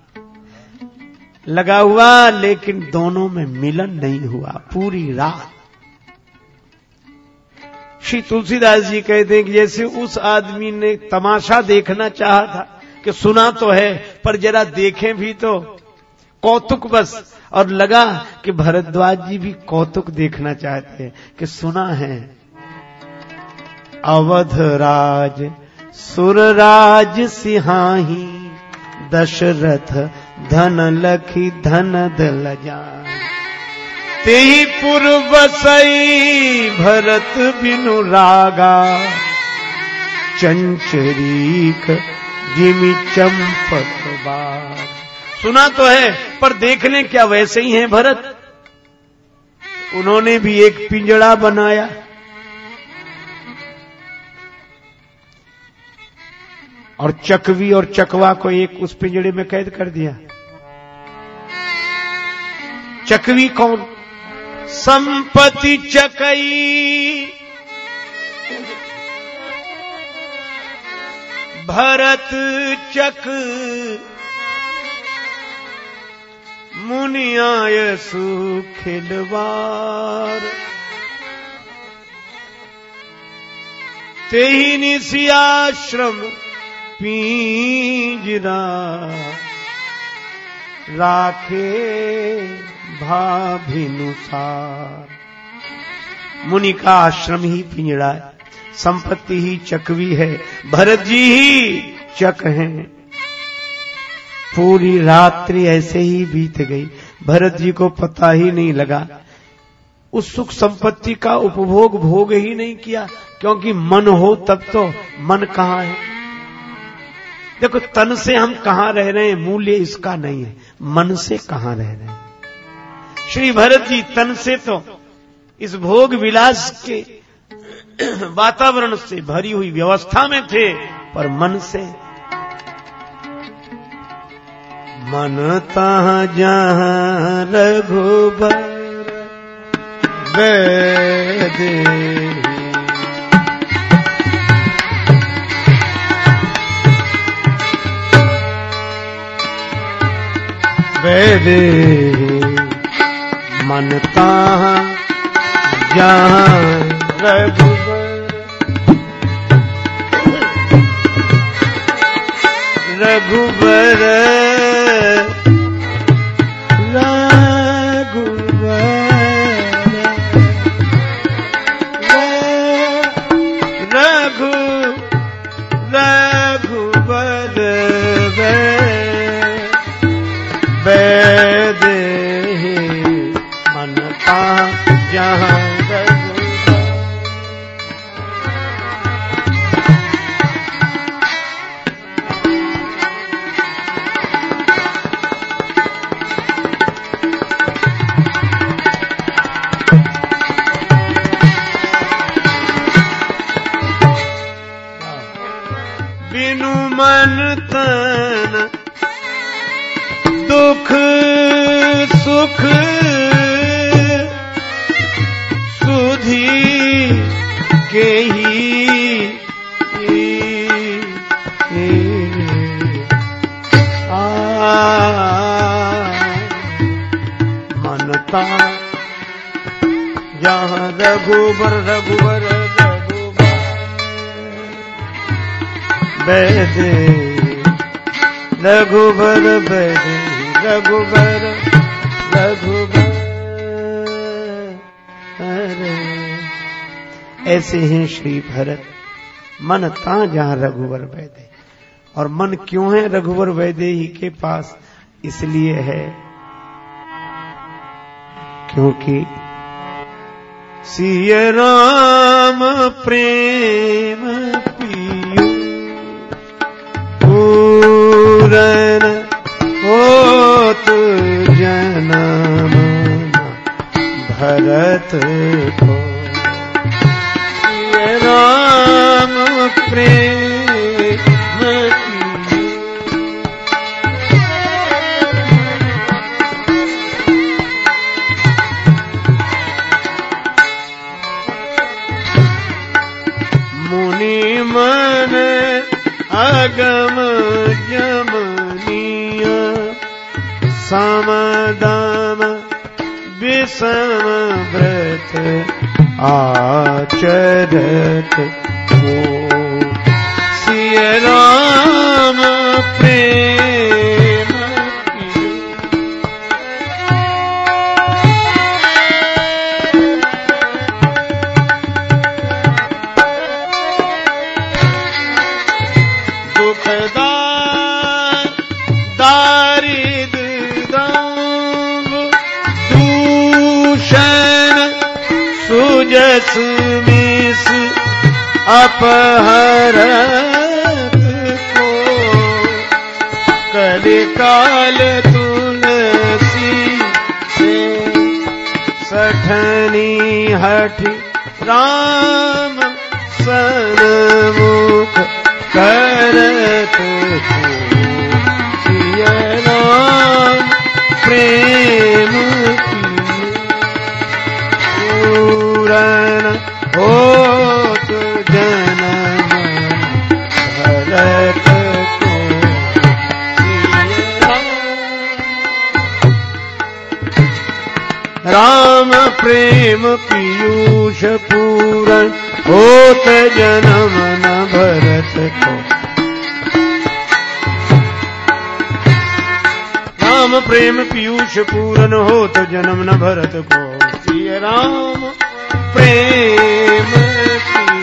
लगा हुआ, लेकिन दोनों में मिलन नहीं हुआ, पूरी रात श्री तुलसीदास जी कहते हैं कि जैसे उस आदमी ने तमाशा देखना चाहा था कि सुना तो है, पर जरा देखें भी तो। कौतुक बस। और लगा कि भरद्वाज जी भी कौतुक देखना चाहते हैं कि सुना है। अवध राज सुरराज सिहाही, दशरथ धन लखी धन दल जान। तेही पूर्व सई भरत बिनु रागा। चंचरीक जिमि चंपक बाग। सुना तो है, पर देख क्या वैसे ही हैं भरत। उन्होंने भी एक पिंजड़ा बनाया। और चकवी और चकवा को एक उस पिंजड़े में कैद कर दिया। चकवी कौन संपत्ति चकई। भरत चक। मुनियाय सुखिलवार तेही निशियाश्रम पींजरा। राखे भाभिनुसार। मुनि का आश्रम ही पिंजड़ा है, संपत्ति ही चकवी है, भरत जी ही चक हैं। पूरी रात्रि ऐसे ही बीत गई, भरत जी को पता ही नहीं लगा। उस सुख संपत्ति का उपभोग भोग ही नहीं किया, क्योंकि मन हो तब तो मन कहाँ है? देखो, तन से हम कहाँ रह रहे हैं, मूल्य इसका नहीं है, मन से कहाँ रह रहे हैं? श्री भरत जी तन से तो इस भोग विलास के वातावरण से भरी हुई व्यवस्था में थे, पर मन से मन तहा जहाँ रघुबर दे वेदे। रघुबर रघुबर रघुबर भरत। मन ता जहाँ रघुवर वैदे और मन क्यों है रघुवर वैदे ही के पास? इसलिए है। क्योंकि सिय राम प्रेम पियु। पूरन तु जनम भरत को। समदम विषम व्रत आचरत ओ सिय राम प्रेम अपहरत को। कलिकाल तुलसी से सठनी हठ राम राम प्रेम पीयूष पूरण होत जन्म न भरत को। राम प्रेम पीयूष पूरन होत जन्म न भरत को। राम प्रेम राम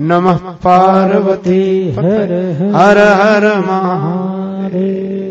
नमः पार्वती हर हर हर महादेव।